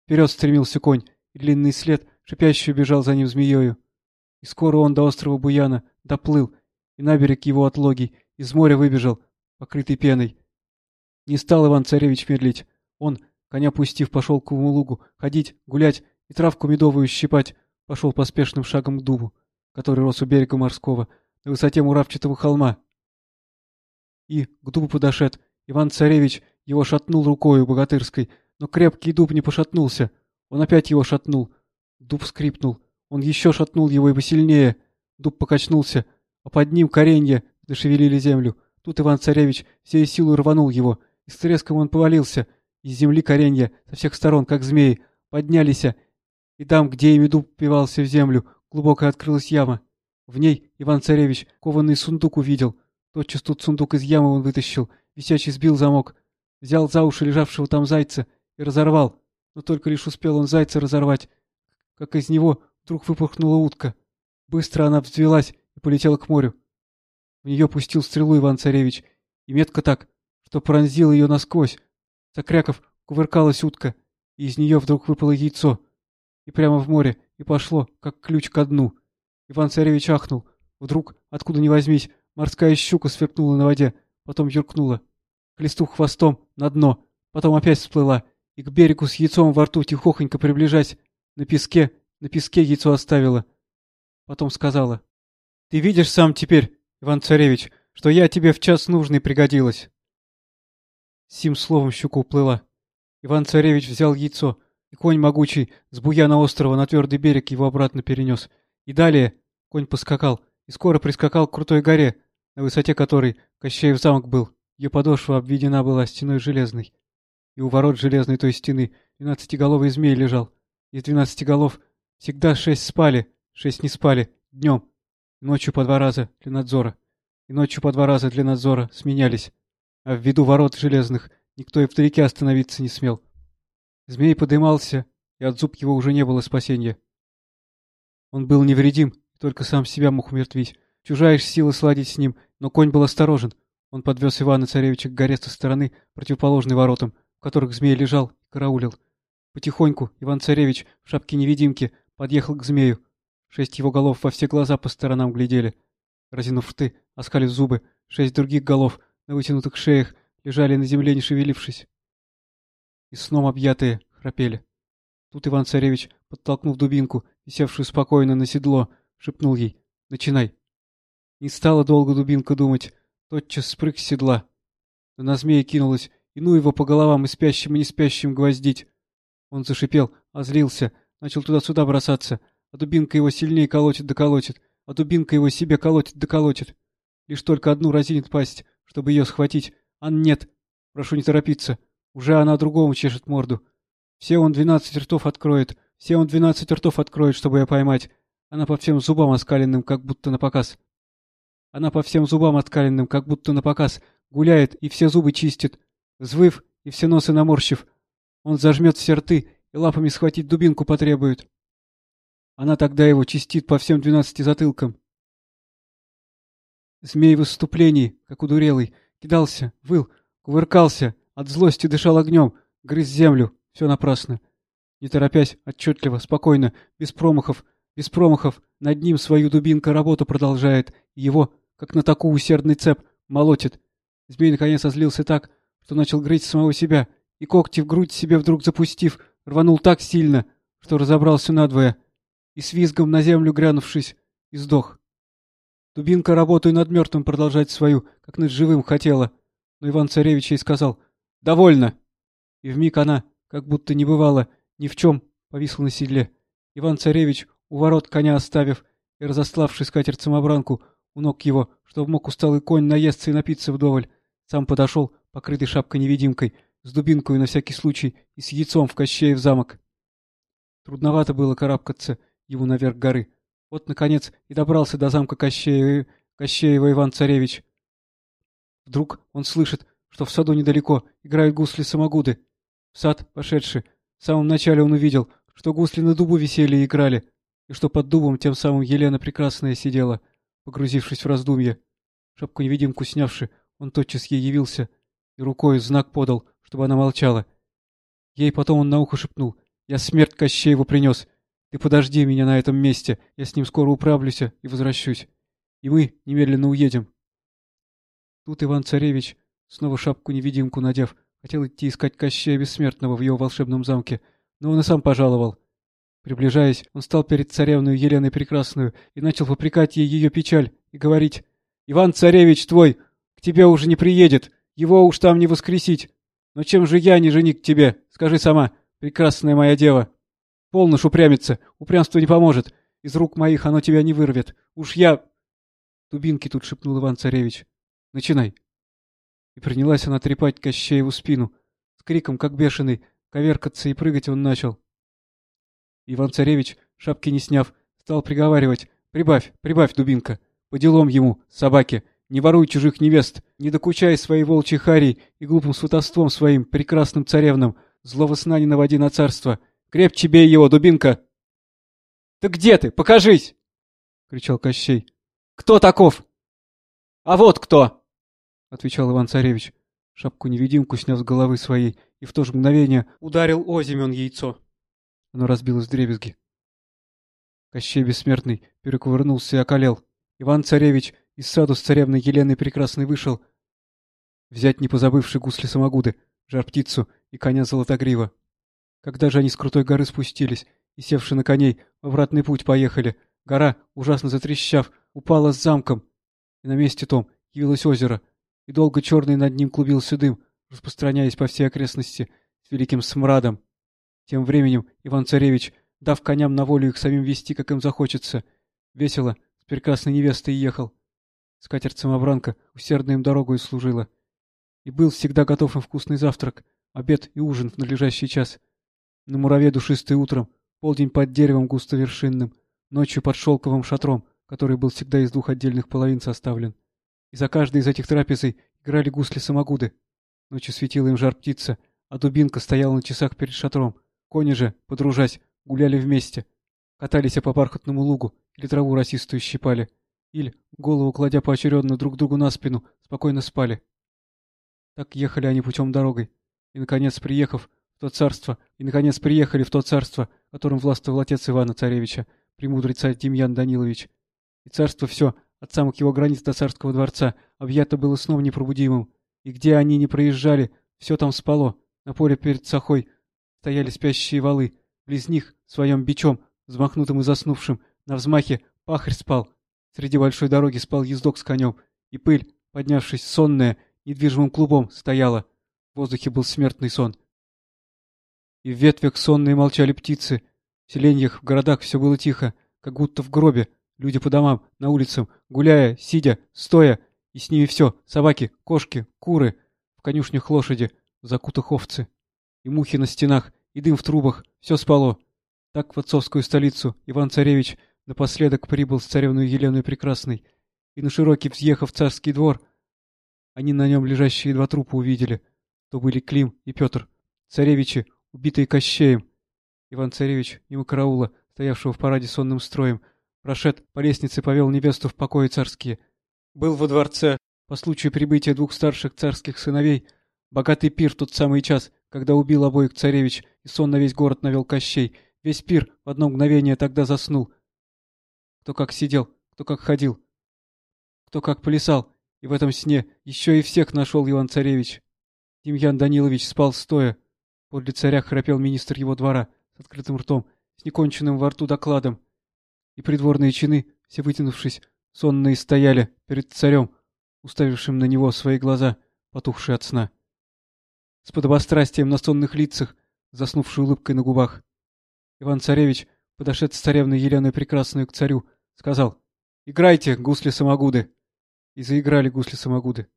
Вперед стремился конь, и длинный след шипящий бежал за ним змеёю. И скоро он до острова Буяна доплыл, и на берег его отлогий из моря выбежал, покрытый пеной. Не стал Иван-царевич медлить. Он, коня пустив по шелковому лугу, ходить, гулять и травку медовую щипать, пошел поспешным шагом к дубу, который рос у берега морского, на высоте муравчатого холма. И, к дубу подошед, Иван-царевич его шатнул рукою богатырской, но крепкий дуб не пошатнулся. Он опять его шатнул. Дуб скрипнул. Он еще шатнул его и посильнее. Дуб покачнулся, а под ним коренья зашевелили землю. Тут Иван-царевич всей силой рванул его, и с треском он повалился. Из земли коренья со всех сторон, как змеи, поднялись и там, где ими дуб впивался в землю, глубокая открылась яма. В ней Иван-царевич кованный сундук увидел. Тотчас тут сундук из ямы он вытащил, висячий сбил замок, взял за уши лежавшего там зайца и разорвал. Но только лишь успел он зайца разорвать, как из него вдруг выпорхнула утка. Быстро она взвелась и полетела к морю. В нее пустил стрелу Иван-царевич, и метко так, что пронзил ее насквозь. Закряков кувыркалась утка, и из нее вдруг выпало яйцо и прямо в море, и пошло, как ключ ко дну. Иван-царевич ахнул. Вдруг, откуда ни возьмись, морская щука сверкнула на воде, потом юркнула. Хлестух хвостом на дно, потом опять всплыла, и к берегу с яйцом во рту тихохонько приближаясь, на песке, на песке яйцо оставила. Потом сказала. — Ты видишь сам теперь, Иван-царевич, что я тебе в час нужный пригодилась. Сим словом щука уплыла. Иван-царевич взял яйцо, и конь могучий с буяна острова на твердый берег его обратно перенес. И далее конь поскакал, и скоро прискакал к крутой горе, на высоте которой Кощеев замок был. Ее подошва обведена была стеной железной. И у ворот железной той стены двенадцатиголовый змей лежал. Из двенадцати голов всегда шесть спали, шесть не спали, днем, ночью по два раза для надзора. И ночью по два раза для надзора сменялись. А в виду ворот железных никто и вдалеке остановиться не смел. Змей подымался, и от зуб его уже не было спасения. Он был невредим, только сам себя мог умертвить. Чужая сила сладить с ним, но конь был осторожен. Он подвез Ивана Царевича к горе со стороны, противоположной воротам, в которых змей лежал и караулил. Потихоньку Иван-Царевич в шапке-невидимки подъехал к змею. Шесть его голов во все глаза по сторонам глядели. Разинув рты, оскалив зубы, шесть других голов на вытянутых шеях лежали на земле, не шевелившись. И сном объятые храпели. Тут Иван-Царевич, подтолкнув дубинку, висевшую спокойно на седло, шепнул ей «Начинай». Не стала долго дубинка думать, тотчас спрыг с седла. На змея кинулась, и ну его по головам и спящим, и не спящим гвоздить. Он зашипел, озлился, начал туда-сюда бросаться, а дубинка его сильнее колотит да колотит, а дубинка его себе колотит да колотит. Лишь только одну разинит пасть, чтобы ее схватить. А нет, прошу не торопиться, уже она другому чешет морду. Все он двенадцать ртов откроет, все он двенадцать ртов откроет, чтобы ее поймать. Она по всем зубам оскаленным, как будто на показ. Она по всем зубам оскаленным, как будто на показ, гуляет и все зубы чистит, взвыв и все носы наморщив. Он зажмет все рты и лапами схватить дубинку потребует. Она тогда его чистит по всем двенадцати затылкам. Змей в выступлении, как удурелый, кидался, выл, кувыркался, от злости дышал огнем, грыз землю, все напрасно. Не торопясь, отчетливо, спокойно, без промахов, без промахов, над ним свою дубинка работу продолжает, его, как на такую усердный цеп, молотит. Змей наконец озлился так, что начал грызть самого себя, и когти в грудь себе вдруг запустив, рванул так сильно, что разобрался надвое, и с визгом на землю грянувшись, и сдох. Дубинка, работаю над мертвым, продолжать свою, как над живым хотела, но Иван-Царевич ей сказал «Довольно!» И вмиг она, как будто не бывало, ни в чем, повисла на седле. Иван-царевич, у ворот коня оставив и разославший скатерть самобранку, у ног его, чтобы мог усталый конь наесться и напиться вдоволь, сам подошел, покрытый шапкой-невидимкой, с дубинкой на всякий случай и с яйцом в Кощеев замок. Трудновато было карабкаться ему наверх горы. Вот, наконец, и добрался до замка Кощеева, Кощеева Иван-царевич. Вдруг он слышит, что в саду недалеко играют гусли-самогуды. В сад, пошедший, в самом начале он увидел, что гусли на дубу висели и играли, и что под дубом тем самым Елена Прекрасная сидела, погрузившись в раздумье. Шапку-невидимку снявши, он тотчас ей явился и рукой знак подал, чтобы она молчала. Ей потом он на ухо шепнул. «Я смерть Кощееву принес. Ты подожди меня на этом месте, я с ним скоро управлюсь и возвращусь. И мы немедленно уедем». Тут Иван-Царевич, снова шапку-невидимку надев, Хотел идти искать Кощея Бессмертного в его волшебном замке, но он и сам пожаловал. Приближаясь, он стал перед царевной Еленой Прекрасную и начал попрекать ей ее печаль и говорить, «Иван-царевич твой к тебе уже не приедет, его уж там не воскресить. Но чем же я не женик тебе, скажи сама, прекрасная моя дева? Полно ж упрямиться, упрямство не поможет, из рук моих оно тебя не вырвет. Уж я...» Дубинки тут шепнул Иван-царевич. «Начинай». И принялась она трепать Кощееву спину. С криком, как бешеный, коверкаться и прыгать он начал. Иван-царевич, шапки не сняв, стал приговаривать. «Прибавь, прибавь, дубинка! По делам ему, собаке! Не воруй чужих невест! Не докучай своей волчьей харей и глупым сватовством своим, прекрасным царевнам! Злого сна не наводи на царство! Крепче бей его, дубинка!» «Да где ты? Покажись!» — кричал Кощей. «Кто таков?» «А вот кто!» — отвечал Иван-царевич. Шапку-невидимку сняв с головы своей, и в то же мгновение ударил озимён яйцо. Оно разбилось в дребезги. Кощей Бессмертный перекувырнулся и околел. Иван-царевич из саду с царевной Еленой Прекрасной вышел, взять не позабывший гусли самогуды, жар-птицу и коня Золотогрива. Когда же они с крутой горы спустились и, севши на коней, в обратный путь поехали, гора, ужасно затрещав, упала с замком, и на месте том явилось озеро — и долго черный над ним клубился дым, распространяясь по всей окрестности с великим смрадом. Тем временем Иван-царевич, дав коням на волю их самим вести, как им захочется, весело с прекрасной невестой ехал. Скатерть-самобранка усердно им дорогу и служила. И был всегда готов им вкусный завтрак, обед и ужин в надлежащий час. На мураве душистый утром, полдень под деревом густо-вершинным, ночью под шелковым шатром, который был всегда из двух отдельных половин составлен и за каждой из этих трапезой играли гусли-самогуды. Ночью светила им жар птица, а дубинка стояла на часах перед шатром. Кони же, подружась, гуляли вместе. Катались по бархатному лугу или траву росистую щипали. Или, голову кладя поочередно друг другу на спину, спокойно спали. Так ехали они путем дорогой. И, наконец, приехав, в то царство, и, наконец, приехали в то царство, которым властвовал отец Ивана Царевича, премудрый царь Демьян Данилович. И царство все, от самых его границ до царского дворца, объято было сном непробудимым, и где они не проезжали, все там спало. На поле перед Сахой стояли спящие валы, близ них, своем бичом, взмахнутым и заснувшим, на взмахе пахарь спал. Среди большой дороги спал ездок с конем, и пыль, поднявшись сонная, недвижимым клубом стояла. В воздухе был смертный сон. И в ветвях сонные молчали птицы. В селениях, в городах все было тихо, как будто в гробе. Люди по домам, на улицам, гуляя, сидя, стоя. И с ними все — собаки, кошки, куры. В конюшнях лошади, в закутах овцы. И мухи на стенах, и дым в трубах. Все спало. Так в отцовскую столицу Иван-Царевич напоследок прибыл с царевной Еленой Прекрасной. И на широкий взъехав царский двор, они на нем лежащие два трупа увидели. То были Клим и Петр, царевичи, убитые Кощеем. Иван-царевич, мимо караула, стоявшего в параде сонным строем, прошед по лестнице повел невесту в покои царские. Был во дворце, по случаю прибытия двух старших царских сыновей, богатый пир тот самый час, когда убил обоих царевич и сон на весь город навел Кощей. Весь пир в одно мгновение тогда заснул. Кто как сидел, кто как ходил, кто как плясал, и в этом сне еще и всех нашел Иван-царевич. Демьян Данилович спал стоя. Подле царя храпел министр его двора с открытым ртом, с неконченным во рту докладом. И придворные чины, все вытянувшись, сонные стояли перед царем, уставившим на него свои глаза, потухшие от сна. С подобострастием на сонных лицах, заснувшей улыбкой на губах. Иван-царевич, подошед с царевной Еленой Прекрасную к царю, сказал «Играйте, гусли-самогуды!» И заиграли гусли-самогуды.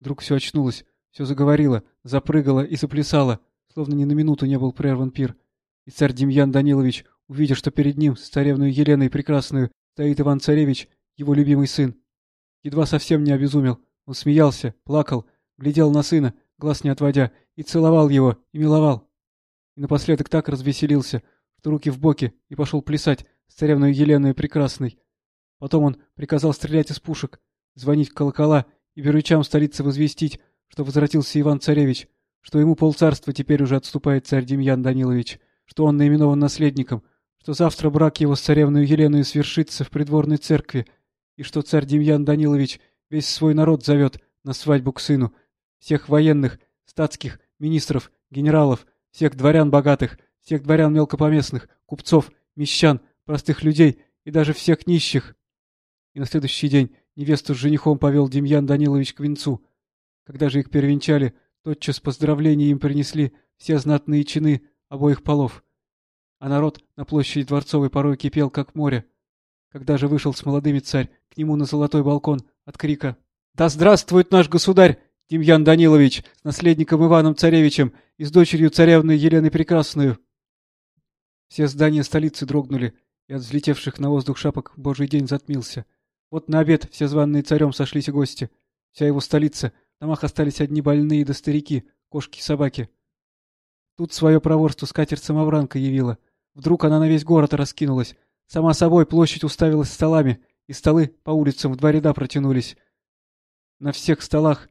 Вдруг все очнулось, все заговорило, запрыгало и заплясало, словно ни на минуту не был прерван пир. И царь Демьян Данилович, увидя, что перед ним с царевной Еленой Прекрасную стоит Иван-царевич, его любимый сын, едва совсем не обезумел. Он смеялся, плакал, глядел на сына, глаз не отводя, и целовал его, и миловал. И напоследок так развеселился, что руки в боки, и пошел плясать с царевной Еленой Прекрасной. Потом он приказал стрелять из пушек, звонить в колокола и беручам столицы возвестить, что возвратился Иван-царевич, что ему полцарства теперь уже отступает царь Демьян Данилович, что он наименован наследником, что завтра брак его с царевной Еленой свершится в придворной церкви, и что царь Демьян Данилович весь свой народ зовет на свадьбу к сыну, всех военных, статских, министров, генералов, всех дворян богатых, всех дворян мелкопоместных, купцов, мещан, простых людей и даже всех нищих. И на следующий день Невесту с женихом повел Демьян Данилович к венцу. Когда же их перевенчали, тотчас поздравления им принесли все знатные чины обоих полов. А народ на площади Дворцовой порой кипел, как море. Когда же вышел с молодыми царь к нему на золотой балкон от крика «Да здравствует наш государь, Демьян Данилович, с наследником Иваном Царевичем и с дочерью царевны Еленой Прекрасную!» Все здания столицы дрогнули, и от взлетевших на воздух шапок Божий день затмился. Вот на обед все званные царем сошлись гости. Вся его столица. В домах остались одни больные да старики, кошки и собаки. Тут свое проворство скатерть-самовранка явила. Вдруг она на весь город раскинулась. Сама собой площадь уставилась столами, и столы по улицам в два ряда протянулись. На всех столах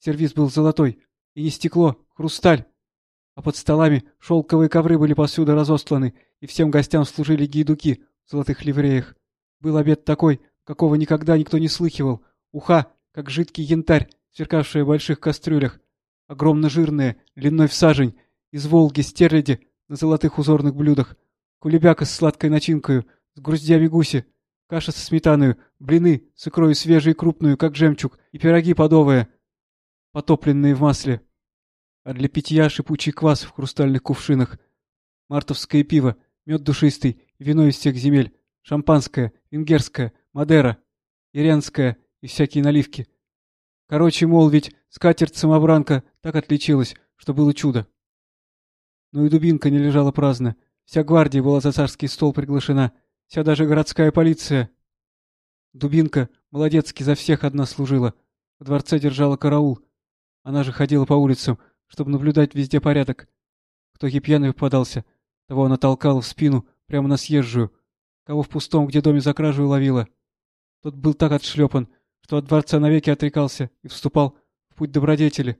сервиз был золотой, и не стекло, хрусталь. А под столами шелковые ковры были повсюду разостланы, и всем гостям служили гейдуки в золотых ливреях. Был обед такой, какого никогда никто не слыхивал. Уха, как жидкий янтарь, сверкавшая в больших кастрюлях. Огромно жирная, длиной в сажень, из Волги стерляди на золотых узорных блюдах. Кулебяка с сладкой начинкою, с груздями гуси, каша со сметаною, блины с икрой свежей и крупную, как жемчуг, и пироги подовые, потопленные в масле. А для питья шипучий квас в хрустальных кувшинах, мартовское пиво, мед душистый, вино из всех земель, шампанское, венгерское, Мадера, Ирянская и всякие наливки. Короче, мол, ведь скатерть-самобранка так отличилась, что было чудо. Но и дубинка не лежала праздно. Вся гвардия была за царский стол приглашена, вся даже городская полиция. Дубинка молодецки за всех одна служила. В дворце держала караул. Она же ходила по улицам, чтобы наблюдать везде порядок. Кто ей пьяный попадался, того она толкала в спину, прямо на съезжую. Кого в пустом, где доме за кражу ловила. Тот был так отшлепан, что от дворца навеки отрекался и вступал в путь добродетели.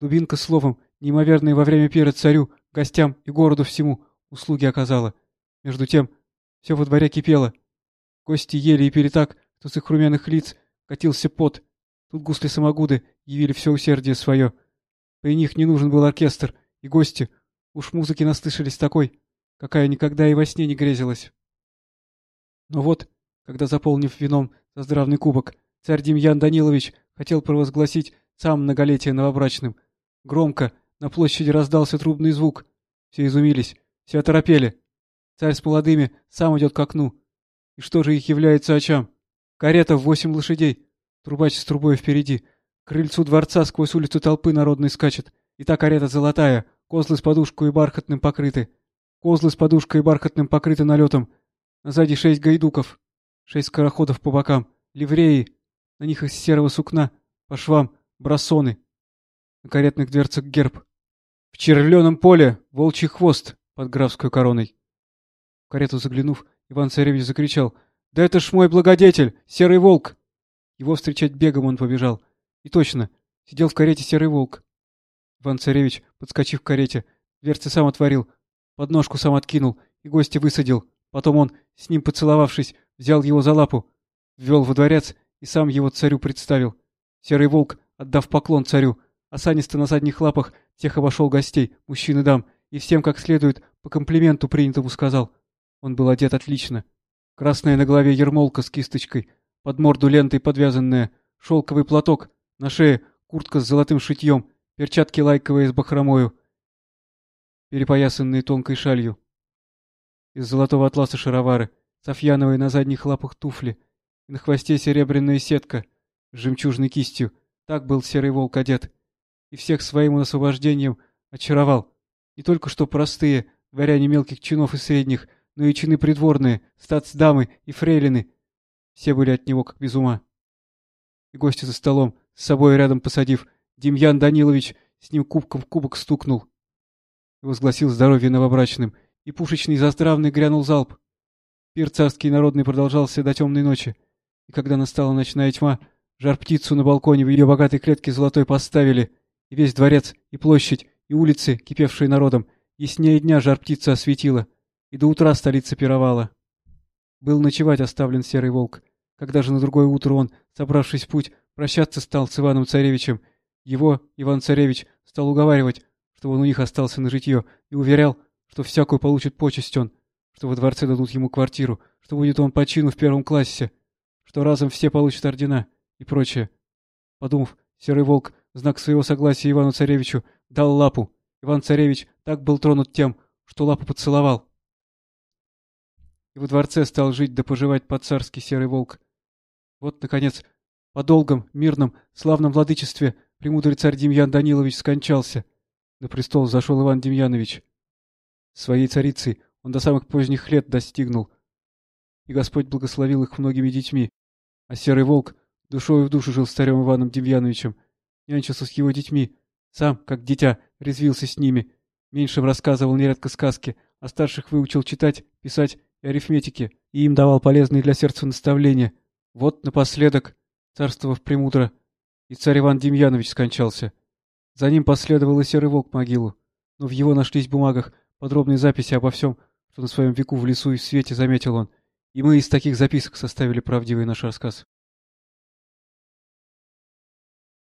Дубинка словом неимоверные во время пира царю, гостям и городу всему услуги оказала. Между тем, все во дворе кипело. Гости ели и пили так, что с их румяных лиц катился пот. Тут гусли-самогуды явили все усердие свое. При них не нужен был оркестр, и гости, уж музыки наслышались такой, какая никогда и во сне не грезилась. Но вот, когда, заполнив вином заздравный кубок, царь Демьян Данилович хотел провозгласить сам многолетие новобрачным, громко на площади раздался трубный звук. Все изумились, все оторопели. Царь с молодыми сам идет к окну. И что же их является очам? Карета в восемь лошадей, трубач с трубой впереди. К крыльцу дворца сквозь улицу толпы народной скачет. И та карета золотая, козлы с подушкой и бархатным покрыты. Козлы с подушкой и бархатным покрыты налетом. Сзади шесть гайдуков, шесть скороходов по бокам, ливреи. На них из серого сукна, по швам, брасоны. На каретных дверцах герб. В червленом поле волчий хвост под графской короной. В карету заглянув, Иван-царевич закричал. «Да это ж мой благодетель, серый волк!» Его встречать бегом он побежал. И точно, сидел в карете серый волк. Иван-царевич, подскочив к карете, дверцы сам отворил, подножку сам откинул и гостя высадил. Потом он, с ним поцеловавшись, взял его за лапу, ввел во дворец и сам его царю представил. Серый волк, отдав поклон царю, осанисто на задних лапах, тех обошел гостей, мужчин и дам, и всем как следует по комплименту принятому сказал. Он был одет отлично. Красная на голове ермолка с кисточкой, под морду лентой подвязанная, шелковый платок, на шее куртка с золотым шитьем, перчатки лайковые с бахромою, перепоясанные тонкой шалью. Из золотого атласа шаровары, софьяновые на задних лапах туфли, и на хвосте серебряная сетка с жемчужной кистью. Так был серый волк одет. И всех своим освобождением очаровал. Не только что простые, дворяне мелких чинов и средних, но и чины придворные, статсдамы и фрейлины. Все были от него как без ума. И гости за столом, с собой рядом посадив, Демьян Данилович с ним кубком в кубок стукнул. И возгласил здоровье новобрачным, и пушечный заздравный грянул залп. Пир царский народный продолжался до темной ночи, и когда настала ночная тьма, жар-птицу на балконе в ее богатой клетке золотой поставили, и весь дворец, и площадь, и улицы, кипевшие народом, яснее дня жар-птица осветила — и до утра столица пировала. Был ночевать оставлен серый волк. Когда же на другое утро он, собравшись в путь, прощаться стал с Иваном Царевичем, его, Иван-Царевич, стал уговаривать, чтобы он у них остался на житье, и уверял, что всякую получит почесть он, что во дворце дадут ему квартиру, что будет он по чину в первом классе, что разом все получат ордена и прочее. Подумав, серый волк, знак своего согласия Ивану-Царевичу, дал лапу. Иван-Царевич так был тронут тем, что лапу поцеловал и во дворце стал жить да поживать по-царски серый волк. Вот, наконец, по долгом, мирном, славном владычестве премудрый царь Демьян Данилович скончался. На престол зашел Иван Демьянович. Своей царицей он до самых поздних лет достигнул. И Господь благословил их многими детьми. А серый волк душою в душу жил с царем Иваном Демьяновичем, нянчился с его детьми, сам, как дитя, резвился с ними, меньшим рассказывал нередко сказки, а старших выучил читать, писать и арифметики, и им давал полезные для сердца наставления. Вот напоследок, царствовав премудро, и царь Иван Демьянович скончался. За ним последовал и серый волк могилу, но в его нашлись в бумагах подробные записи обо всем, что на своем веку в лесу и в свете заметил он, и мы из таких записок составили правдивый наш рассказ.